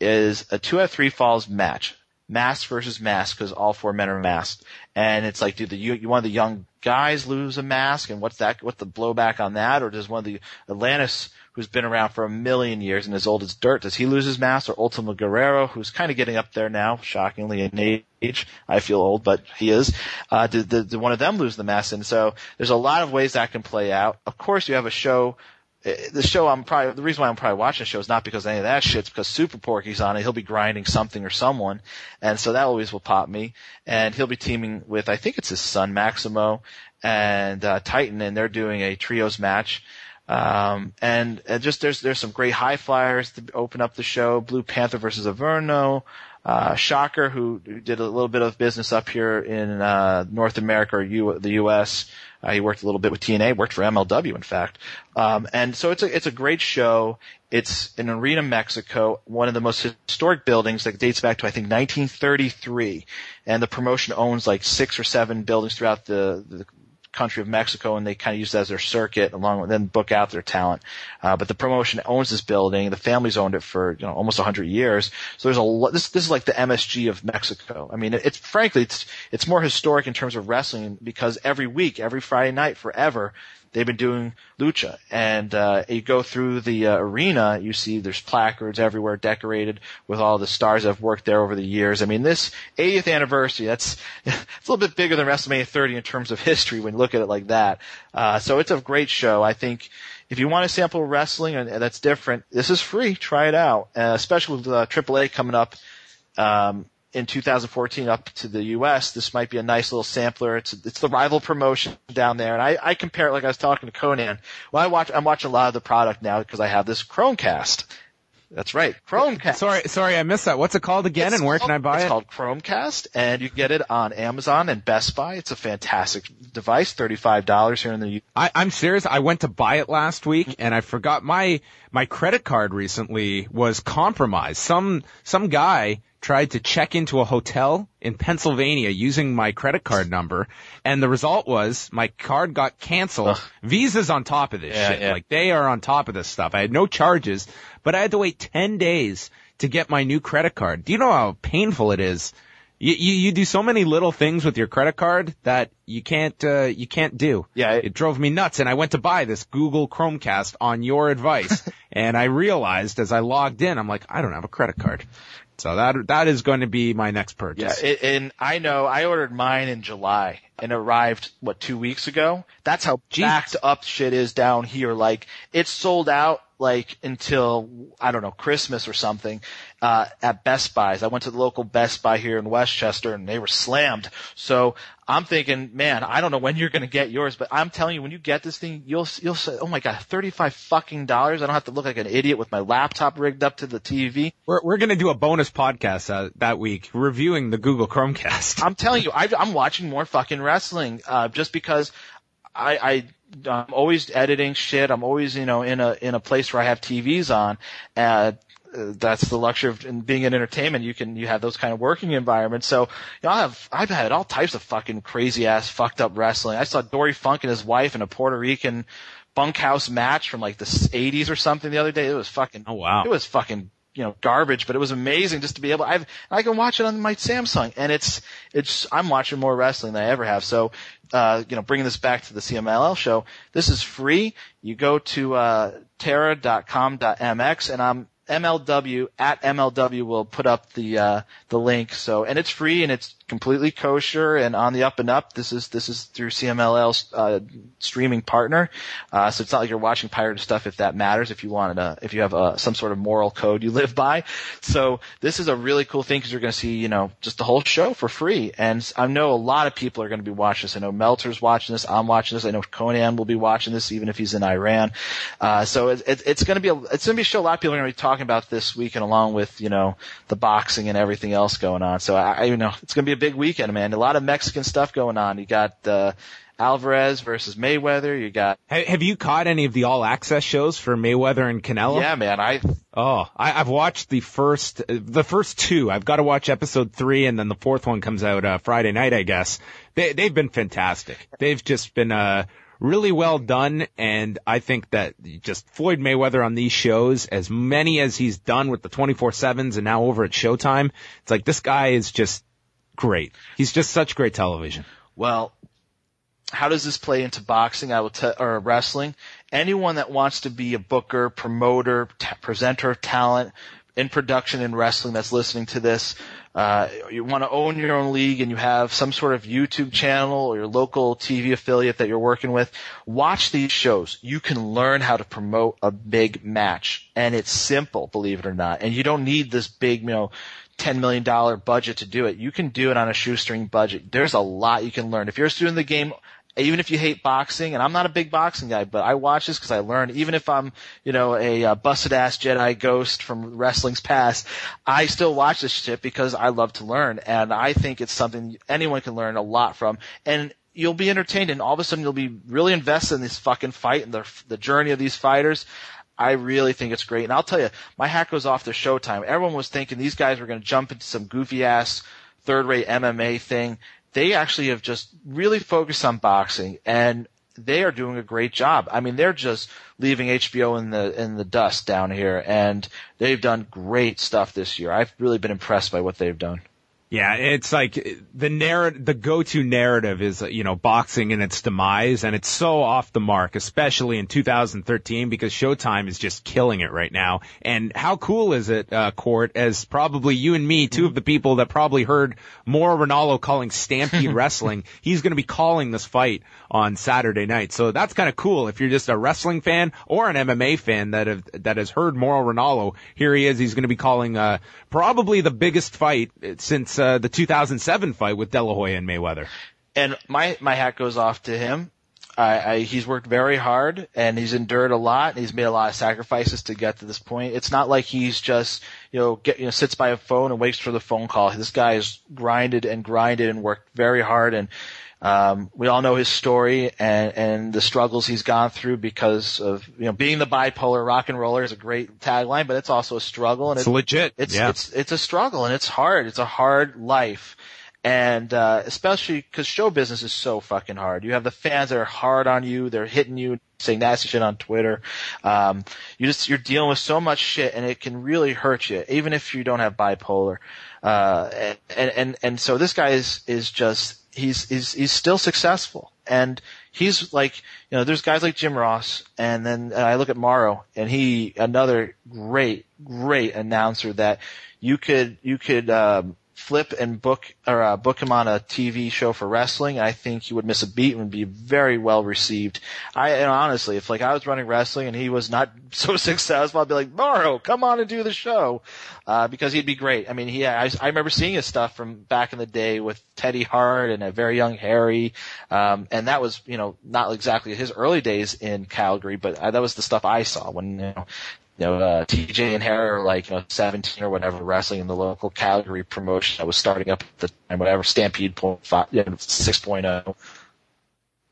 is a two out of three falls match. Mask versus mask because all four men are masked. And it's like, do the, you, you one of the young guys lose a mask and what's that, what's the blowback on that? Or does one of the Atlantis who's been around for a million years and as old as dirt, does he lose his mask? Or Ultimo Guerrero, who's kind of getting up there now, shockingly in age. I feel old, but he is. Uh, did, did, did one of them lose the mask? And so there's a lot of ways that can play out. Of course, you have a show the show I'm probably the reason why I'm probably watching the show is not because of any of that shit. It's because Super Porky's on it. He'll be grinding something or someone, and so that always will pop me. And he'll be teaming with I think it's his son Maximo and uh, Titan, and they're doing a trios match. Um, and, and just there's there's some great high flyers to open up the show. Blue Panther versus Averno. Uh, Shocker, who did a little bit of business up here in uh, North America or U- the U.S. Uh, he worked a little bit with TNA, worked for MLW, in fact. Um, and so it's a it's a great show. It's in Arena, Mexico, one of the most historic buildings that dates back to I think 1933, and the promotion owns like six or seven buildings throughout the the country of Mexico, and they kind of use it as their circuit, along with then book out their talent. Uh, but the promotion owns this building. The family's owned it for you know almost 100 years. So there's a lot. This this is like the MSG of Mexico. I mean, it, it's frankly it's it's more historic in terms of wrestling because every week, every Friday night, forever, they've been doing lucha. And uh, you go through the uh, arena, you see there's placards everywhere decorated with all the stars that have worked there over the years. I mean, this 80th anniversary, that's it's a little bit bigger than WrestleMania 30 in terms of history when you look at it like that. Uh, so it's a great show. I think if you want to sample wrestling and that's different, this is free. Try it out, uh, especially with uh, AAA coming up. Um, in 2014 up to the U.S., this might be a nice little sampler. It's it's the rival promotion down there, and I, I compare it like I was talking to Konnan. Well, I watch I'm watching a lot of the product now because I have this Chromecast. That's right, Chromecast. Sorry, sorry, I missed that. What's it called again, It's and where called- can I buy it's it? It's called Chromecast, and you can get it on Amazon and Best Buy. It's a fantastic device, thirty-five dollars here in the U. I, I'm serious. I went to buy it last week and I forgot my my credit card recently was compromised. Some some guy tried to check into a hotel in Pennsylvania using my credit card number, and the result was my card got canceled. Ugh. Visa's on top of this Yeah, shit. yeah. Like they are on top of this stuff. I had no charges, but I had to wait ten days to get my new credit card. Do you know how painful it is? You, you, you do so many little things with your credit card that you can't, uh, you can't do. Yeah, it- It drove me nuts and I went to buy this Google Chromecast on your advice and I realized as I logged in, I'm like, I don't have a credit card. So that, that is going to be my next Yeah, purchase. it, and I know I ordered mine in July and arrived what two weeks ago. That's how Jeez. backed up shit is down here. Like it's sold out like until I don't know Christmas or something uh, at Best Buys. I went to the local Best Buy here in Westchester and they were slammed. So I'm thinking, man, I don't know when you're going to get yours, but I'm telling you, when you get this thing, you'll you'll say, oh my god, thirty five fucking dollars. I don't have to look like an idiot with my laptop rigged up to the TV. We're, we're going to do a bonus podcast uh, that week reviewing the Google Chromecast. I'm telling you, I, I'm watching more fucking wrestling uh, just because I, I I'm always editing shit. I'm always you know in a in a place where I have TVs on. Uh, that's the luxury of being in entertainment. You can you have those kind of working environments. So you know, I have I've had all types of fucking crazy ass fucked up wrestling. I saw Dory Funk and his wife in a Puerto Rican bunkhouse match from like the 80s or something the other day. It was fucking Oh, wow. It was fucking you know garbage, but it was amazing just to be able. I've I can watch it on my Samsung, and it's it's I'm watching more wrestling than I ever have. So, uh, you know, bringing this back to the CMLL show, this is free. You go to uh, terra.com.mx, and I'm MLW at MLW will put up the uh, the link. So and it's free and it's completely kosher and on the up and up. This is this is through CMLL's uh, streaming partner. Uh, so it's not like you're watching pirated stuff if that matters. If you wanted to, if you have uh, some sort of moral code you live by. So this is a really cool thing because you're going to see you know just the whole show for free. And I know a lot of people are going to be watching this. I know Meltzer's watching this. I'm watching this. I know Konnan will be watching this even if he's in Iran. Uh, so it, it, it's going to be a, it's going to be a show a lot of people are going to be talking about this week, and along with you know the boxing and everything else going on. So I, I you know it's going to be a big weekend, man. A lot of Mexican stuff going on. You got uh, Alvarez versus Mayweather. You got Ha- Have you caught any of the all access shows for Mayweather and Canelo? yeah, man. I Oh, I, I've watched the first, uh, the first two. I've got to watch episode three, and then the fourth one comes out uh, Friday night, I guess. They, they've been fantastic. They've just been uh, really well done, and I think that just Floyd Mayweather on these shows, as many as he's done with the 24/7s and now over at Showtime, it's like this guy is just great. He's just such great television. Well, how does this play into boxing? I will tell, or wrestling. Anyone that wants to be a booker, promoter, t- presenter of talent in production in wrestling that's listening to this, uh, you want to own your own league and you have some sort of YouTube channel or your local TV affiliate that you're working with, watch these shows. You can learn how to promote a big match. And it's simple, believe it or not. And you don't need this big, you know, $10 million budget to do it. You can do it on a shoestring budget. There's a lot you can learn. If you're a student of the game, even if you hate boxing, and I'm not a big boxing guy, but I watch this because I learn. Even if I'm, you know, a uh, busted ass Jedi ghost from wrestling's past, I still watch this shit because I love to learn, and I think it's something anyone can learn a lot from. And you'll be entertained, and all of a sudden you'll be really invested in this fucking fight and the the journey of these fighters. I really think it's great, and I'll tell you, my hat goes off to Showtime. Everyone was thinking these guys were going to jump into some goofy ass third rate MMA thing they actually have just really focused on boxing and they are doing a great job. I mean, they're just leaving HBO in the in the dust down here, and they've done great stuff this year. I've really been impressed by what they've done. Yeah, it's like the narrative, the go-to narrative is, you know, boxing and its demise, and it's so off the mark, especially in 2013 because Showtime is just killing it right now. And how cool is it, uh, Court, as probably you and me, two of the people that probably heard Mauro Ranallo calling Stampede Wrestling, he's going to be calling this fight on Saturday night. So that's kind of cool if you're just a wrestling fan or an MMA fan that have, that has heard Mauro Ranallo. Here he is. He's going to be calling, uh, probably the biggest fight since, uh, Uh, the 2007 fight with De La and Mayweather. And my, my hat goes off to him. I, I, he's worked very hard and he's endured a lot and he's made a lot of sacrifices to get to this point. It's not like he's just, you know, get, you know, sits by a phone and waits for the phone call. This guy has grinded and grinded and worked very hard and, um, we all know his story and, and the struggles he's gone through because of you know being the bipolar rock and roller is a great tagline, but it's also a struggle and it's, it's legit. It's yeah. it's it's a struggle and it's hard. It's a hard life, and uh, especially because show business is so fucking hard. You have the fans that are hard on you. They're hitting you, saying nasty shit on Twitter. Um, you just you're dealing with so much shit, and it can really hurt you, even if you don't have bipolar. Uh, and and and so this guy is is just he's he's he's still successful, and he's like you know there's guys like Jim Ross, and then uh, I look at Mauro, and he another great great announcer that you could you could um, flip and book or uh, book him on a TV show for wrestling, I think he would miss a beat and be very well received. I and honestly, if like I was running wrestling and he was not so successful, I'd be like, Mauro, come on and do the show, uh, because he'd be great. I mean, he I, I remember seeing his stuff from back in the day with Teddy Hart and a very young Harry, um, and that was you know not exactly his early days in Calgary, but I, that was the stuff I saw when you know you know, uh, TJ and Harry are like, you know, 17 or whatever, wrestling in the local Calgary promotion that was starting up at the time, whatever, Stampede point five, you know, 6.0.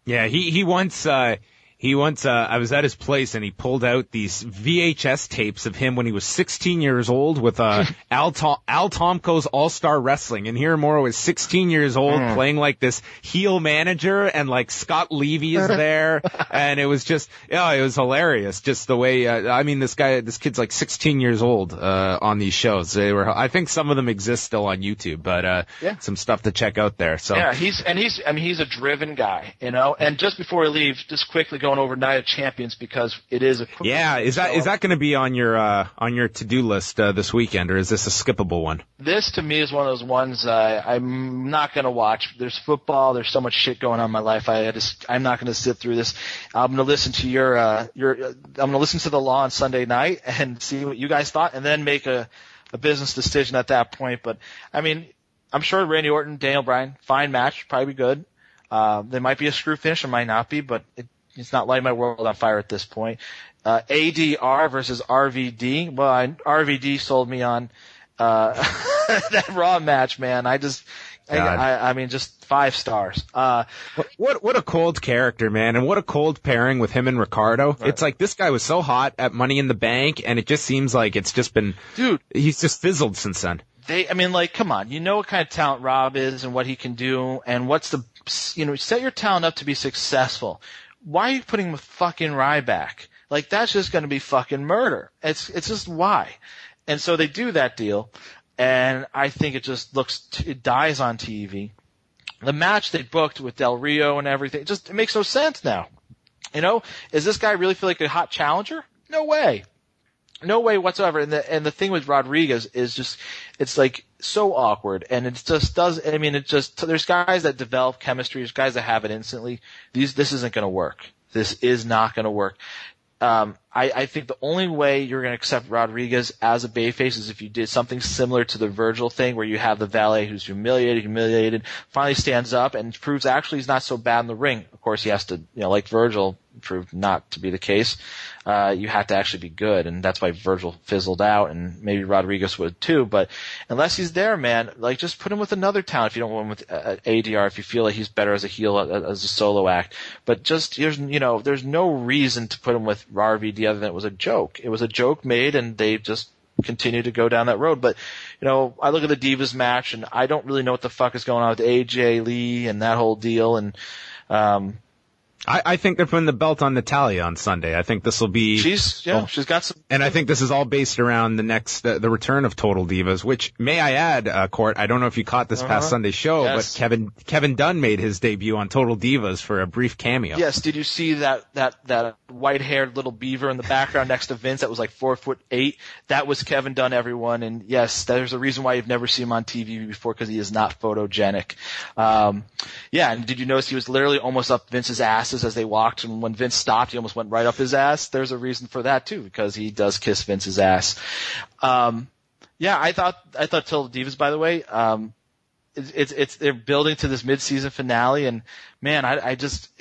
Yeah, he, he once, uh, he once, uh, I was at his place and he pulled out these VHS tapes of him when he was 16 years old with, uh, Al, Tom, Al Tomko's All-Star Wrestling. And here Mauro is 16 years old mm. playing like this heel manager and like Scott Levy is there. and it was just, yeah, it was hilarious. Just the way, uh, I mean, this guy, this kid's like 16 years old, uh, on these shows. They were, I think some of them exist still on YouTube, but, uh, yeah. some stuff to check out there. So. Yeah, he's, and he's, I mean, he's a driven guy, you know, and just before we leave, just quickly go going over Night of Champions because it is a yeah. Is that is that going to be on your uh, on your to do list uh, this weekend, or is this a skippable one? This to me is one of those ones uh, I'm not going to watch. There's football. There's so much shit going on in my life. I just I'm not going to sit through this. I'm going to listen to your uh, your. I'm going to listen to the law on Sunday night and see what you guys thought, and then make a a business decision at that point. But I mean, I'm sure Randy Orton, Daniel Bryan, fine match, probably be good. Uh, there might be a screw finish, or might not be, but it, it's not lighting my world on fire at this point. Uh, ADR versus RVD. Well, I, RVD sold me on uh, that Raw match, man. I just, I, I, I, mean, just five stars. Uh, what what a cold character, man, and what a cold pairing with him and Ricardo. Right. It's like this guy was so hot at Money in the Bank, and it just seems like it's just been, dude, he's just fizzled since then. They, I mean, like, come on, you know what kind of talent Rob is and what he can do, and what's the, you know, set your talent up to be successful why are you putting him with fucking Ryback? Like that's just going to be fucking murder. It's it's just why. And so they do that deal, and I think it just looks it dies on TV. The match they booked with Del Rio and everything it just it makes no sense now. You know, is this guy really feel like a hot challenger? No way. No way whatsoever. And the and the thing with Rodriguez is just it's like so awkward and it just does I mean it just there's guys that develop chemistry, there's guys that have it instantly. These this isn't gonna work. This is not gonna work. Um, I, I think the only way you're going to accept Rodriguez as a babyface is if you did something similar to the Virgil thing, where you have the valet who's humiliated, humiliated, finally stands up and proves actually he's not so bad in the ring. Of course, he has to, you know, like Virgil, proved not to be the case. Uh, you have to actually be good, and that's why Virgil fizzled out, and maybe Rodriguez would too. But unless he's there, man, like just put him with another talent. If you don't want him with uh, ADR, if you feel like he's better as a heel uh, as a solo act, but just there's you know there's no reason to put him with RVD other than it was a joke. It was a joke made, and they just continue to go down that road. But you know, I look at the Divas match, and I don't really know what the fuck is going on with AJ Lee and that whole deal, and um, I, I think they're putting the belt on Natalya on Sunday. I think this will be. She's yeah, oh, she's got some. And I think this is all based around the next the, the return of Total Divas, which may I add, uh, Court. I don't know if you caught this uh-huh. past Sunday show, yes. but Kevin Kevin Dunn made his debut on Total Divas for a brief cameo. Yes. Did you see that that that white haired little beaver in the background next to Vince that was like four foot eight? That was Kevin Dunn, everyone. And yes, there's a reason why you've never seen him on TV before because he is not photogenic. Um, yeah. And did you notice he was literally almost up Vince's asses as they walked? And when Vince stopped, he almost went right up his ass. There's a reason for that too, because he does kiss Vince's ass. Um, yeah, I thought I thought Total Divas, by the way, um, it's, it's it's they're building to this mid-season finale, and man, I I just.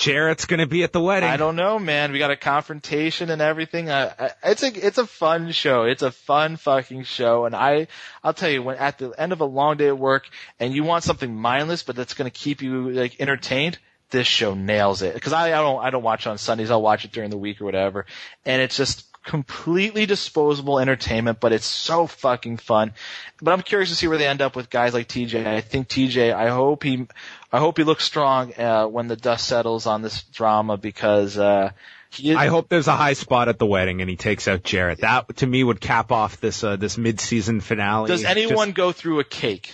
Jarrett's gonna be at the wedding. I don't know, man. We got a confrontation and everything. It's a it's a fun show. It's a fun fucking show, and I I'll tell you when at the end of a long day at work and you want something mindless but that's gonna keep you like entertained this show nails it because I, I don't I don't watch on Sundays. I'll watch it during the week or whatever, and it's just completely disposable entertainment, but it's so fucking fun. But I'm curious to see where they end up with guys like TJ. I think TJ. I hope he, I hope he looks strong uh, when the dust settles on this drama because. uh is, I hope there's a high spot at the wedding and he takes out Jarrett. That to me would cap off this uh, this mid season finale. Does anyone Just, go through a cake?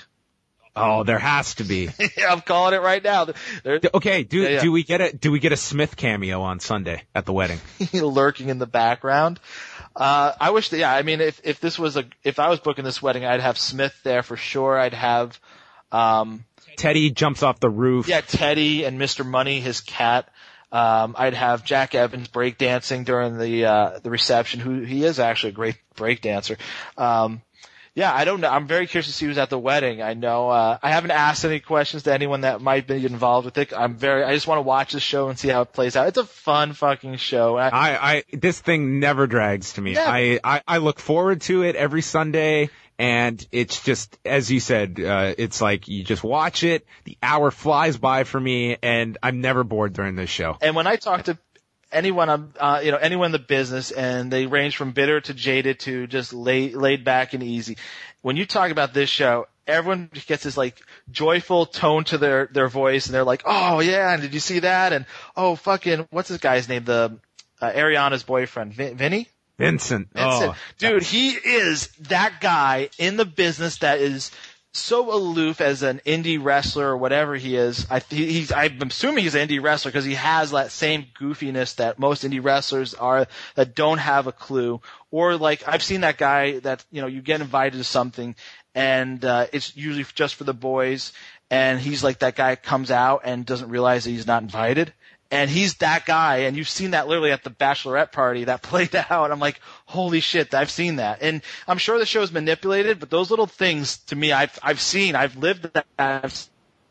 Oh, there has to be. yeah, I'm calling it right now. There, okay, do yeah, yeah. do we get a do we get a Smith cameo on Sunday at the wedding? Lurking in the background. Uh, I wish that, yeah, I mean, if, if this was a, if I was booking this wedding, I'd have Smith there for sure. I'd have, um, Teddy jumps off the roof. Yeah, Teddy and Mr. Money, his cat. Um, I'd have Jack Evans breakdancing during the, uh, the reception, who, he is actually a great breakdancer. Um, yeah, I don't know. I'm very curious to see who's at the wedding. I know uh, I haven't asked any questions to anyone that might be involved with it. I'm very. I just want to watch the show and see how it plays out. It's a fun fucking show. I, I, I this thing never drags to me. Yeah. I, I, I look forward to it every Sunday. And it's just, as you said, uh, it's like you just watch it. The hour flies by for me, and I'm never bored during this show. And when I talk to anyone uh, you know anyone in the business and they range from bitter to jaded to just lay, laid back and easy. When you talk about this show everyone gets this like joyful tone to their their voice and they're like oh yeah and did you see that? And oh fucking what's this guy's name? The uh, Ariana's boyfriend. Vin- Vinny? Vincent. Vincent. Oh, Dude, he is that guy in the business that is so aloof as an indie wrestler or whatever he is. I, he's, I'm assuming he's an indie wrestler because he has that same goofiness that most indie wrestlers are that don't have a clue. Or like I've seen that guy that you know you get invited to something and uh, it's usually just for the boys, and he's like that guy comes out and doesn't realize that he's not invited and he's that guy, and you've seen that literally at the bachelorette party that played out. I'm like, holy shit, I've seen that, and I'm sure the show is manipulated, but those little things to me, I've I've seen, I've lived that, I've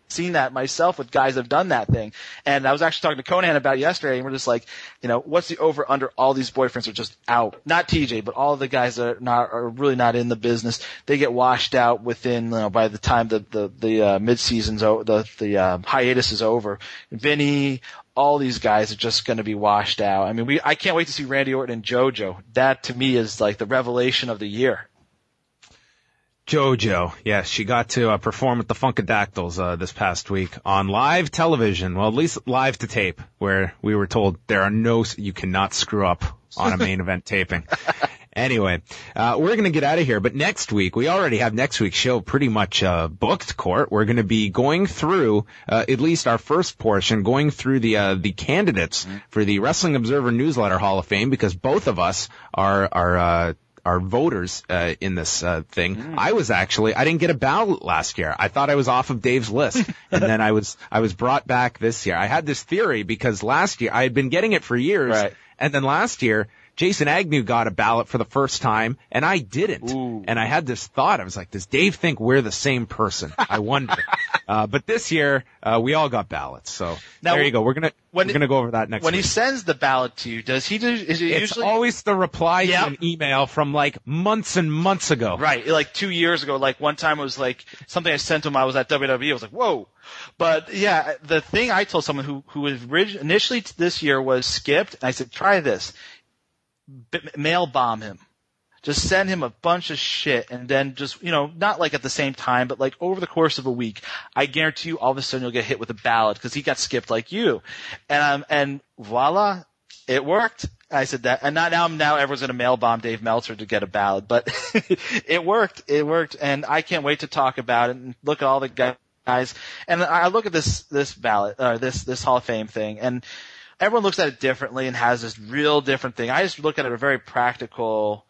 seen that myself with guys that have done that thing. And I was actually talking to Konnan about yesterday, and we're just like, you know, what's the over under? All these boyfriends are just out. Not TJ, but all the guys that are not are really not in the business. They get washed out within you know, by the time the the the uh, mid season's the the uh, hiatus is over. Vinny, all these guys are just going to be washed out. I mean, we I can't wait to see Randy Orton and JoJo. That to me is like the revelation of the year. JoJo, yes, she got to uh, perform at the Funkadactyls uh, this past week on live television. Well, at least live to tape, where we were told there are no, you cannot screw up on a main event taping. Anyway, uh, we're going to get out of here, but next week, we already have next week's show pretty much, uh, booked, Court. We're going to be going through, uh, at least our first portion, going through the, uh, the candidates mm-hmm. for the Wrestling Observer Newsletter Hall of Fame because both of us are, are, uh, are voters uh, in this uh, thing. Mm. I was actually I didn't get a ballot last year. I thought I was off of Dave's list, and then I was I was brought back this year. I had this theory because last year I had been getting it for years, right. and then last year Jason Agnew got a ballot for the first time and I didn't. Ooh. And I had this thought. I was like, does Dave think we're the same person? I wonder. uh, but this year, uh, we all got ballots. So now, there you go. We're going to, we're going to go over that next When week. he sends the ballot to you, does he do, is it it's usually? always the reply yep. to an email from like months and months ago. Right. Like two years ago, like one time it was like something I sent him. I was at WWE. I was like, whoa. But yeah, the thing I told someone who, who was initially this year was skipped. I said, try this mail bomb him. just send him a bunch of shit and then just, you know, not like at the same time, but like over the course of a week, I guarantee you all of a sudden you'll get hit with a ballad because he got skipped like you. And, um, and voila, it worked. I said that, and not now. Now everyone's going to mail bomb Dave Meltzer to get a ballad, but it worked. It worked, and I can't wait to talk about it and look at all the guys. And I look at this this ballot, or this this Hall of Fame thing, and everyone looks at it differently and has this real different thing. I just look at it a very practical,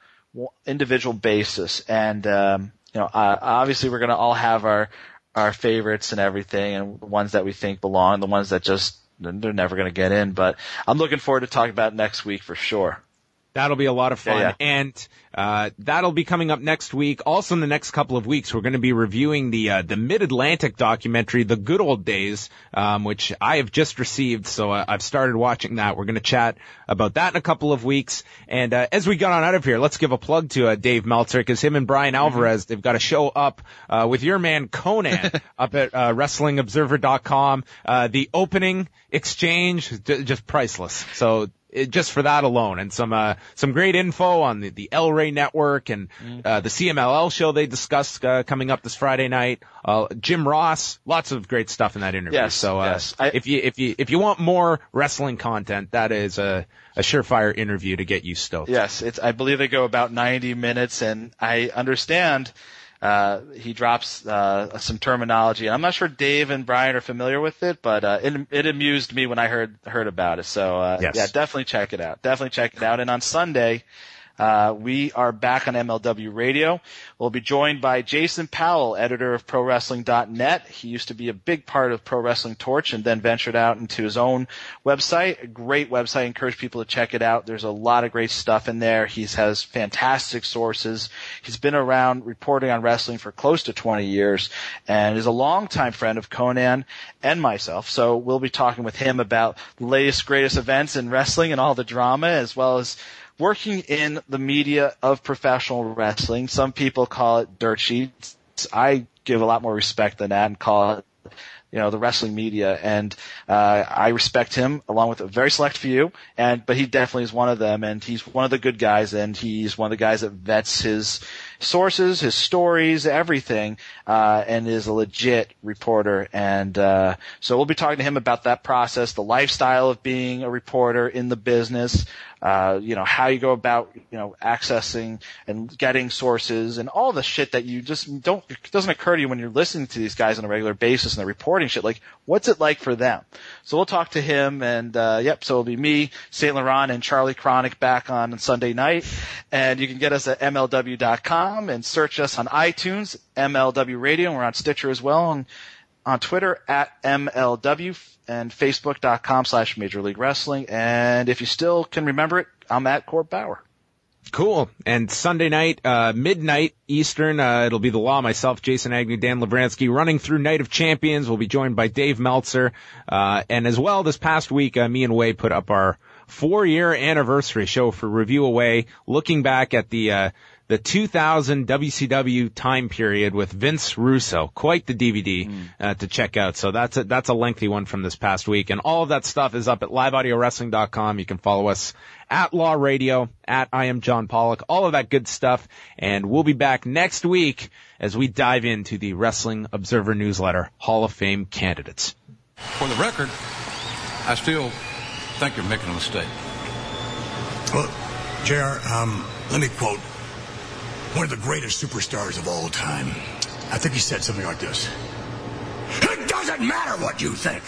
individual basis, and um, you know, uh, obviously we're going to all have our our favorites and everything, and the ones that we think belong, the ones that just they're never going to get in. But I'm looking forward to talking about next week for sure. That'll be a lot of fun. Yeah, yeah. And, uh, that'll be coming up next week. Also in the next couple of weeks, we're going to be reviewing the, uh, the Mid-Atlantic documentary, The Good Old Days, um, which I have just received. So uh, I've started watching that. We're going to chat about that in a couple of weeks. And, uh, as we got on out of here, let's give a plug to, uh, Dave Meltzer because him and Bryan Alvarez, they've got a show up, uh, with your man Konnan up at, uh, WrestlingObserver.com. Uh, the opening exchange, j- just priceless. So, it, just for that alone and some uh, some great info on the, the El Rey network and uh, the CMLL show they discussed uh, coming up this Friday night. Uh, Jim Ross, lots of great stuff in that interview. Yes, so uh, yes. I- if you if you if you want more wrestling content, that is a a surefire interview to get you stoked. Yes, it's. I believe they go about 90 minutes, and I understand. Uh, he drops uh, some terminology. I'm not sure Dave and Bryan are familiar with it, but uh, it, it amused me when I heard heard about it. So uh, Yes. yeah, definitely check it out. Definitely check it out. And on Sunday, uh, we are back on MLW Radio. We'll be joined by Jason Powell, editor of ProWrestling.net. He used to be a big part of Pro Wrestling Torch and then ventured out into his own website. A great website. I encourage people to check it out. There's a lot of great stuff in there. He has fantastic sources. He's been around reporting on wrestling for close to 20 years and is a longtime friend of Konnan and myself. So we'll be talking with him about the latest, greatest events in wrestling and all the drama as well as working in the media of professional wrestling. Some people call it dirt sheets. I give a lot more respect than that and call it you know the wrestling media and uh, I respect him along with a very select few and but he definitely is one of them and he's one of the good guys and he's one of the guys that vets his sources his stories everything uh, and is a legit reporter and uh, so we'll be talking to him about that process the lifestyle of being a reporter in the business uh, you know, how you go about, you know, accessing and getting sources and all the shit that you just don't, it doesn't occur to you when you're listening to these guys on a regular basis and they're reporting shit. Like, what's it like for them? So we'll talk to him and, uh, yep, so it'll be me, St. Laurent and Charlie Chronic back on Sunday night. And you can get us at MLW.com and search us on iTunes, MLW Radio, and we're on Stitcher as well. And on Twitter at MLW and Facebook.com slash Major League Wrestling. And if you still can remember it, I'm at Court Bauer. Cool. And Sunday night, uh, midnight Eastern, uh, it'll be the law, myself, Jason Agnew, Dan Lovranski, running through Night of Champions. We'll be joined by Dave Meltzer. Uh, and as well, this past week, uh, me and Wai put up our four year anniversary show for Review-A-Wai, looking back at the, uh, the 2000 WCW time period with Vince Russo. Quite the DVD uh, to check out. So that's a, that's a lengthy one from this past week. And all of that stuff is up at liveaudiowrestling.com. You can follow us at Law Radio, at I am John Pollock, all of that good stuff. And we'll be back next week as we dive into the Wrestling Observer newsletter Hall of Fame candidates. For the record, I still think you're making a mistake. Well, JR, um, let me quote one of the greatest superstars of all time. I think he said something like this It doesn't matter what you think.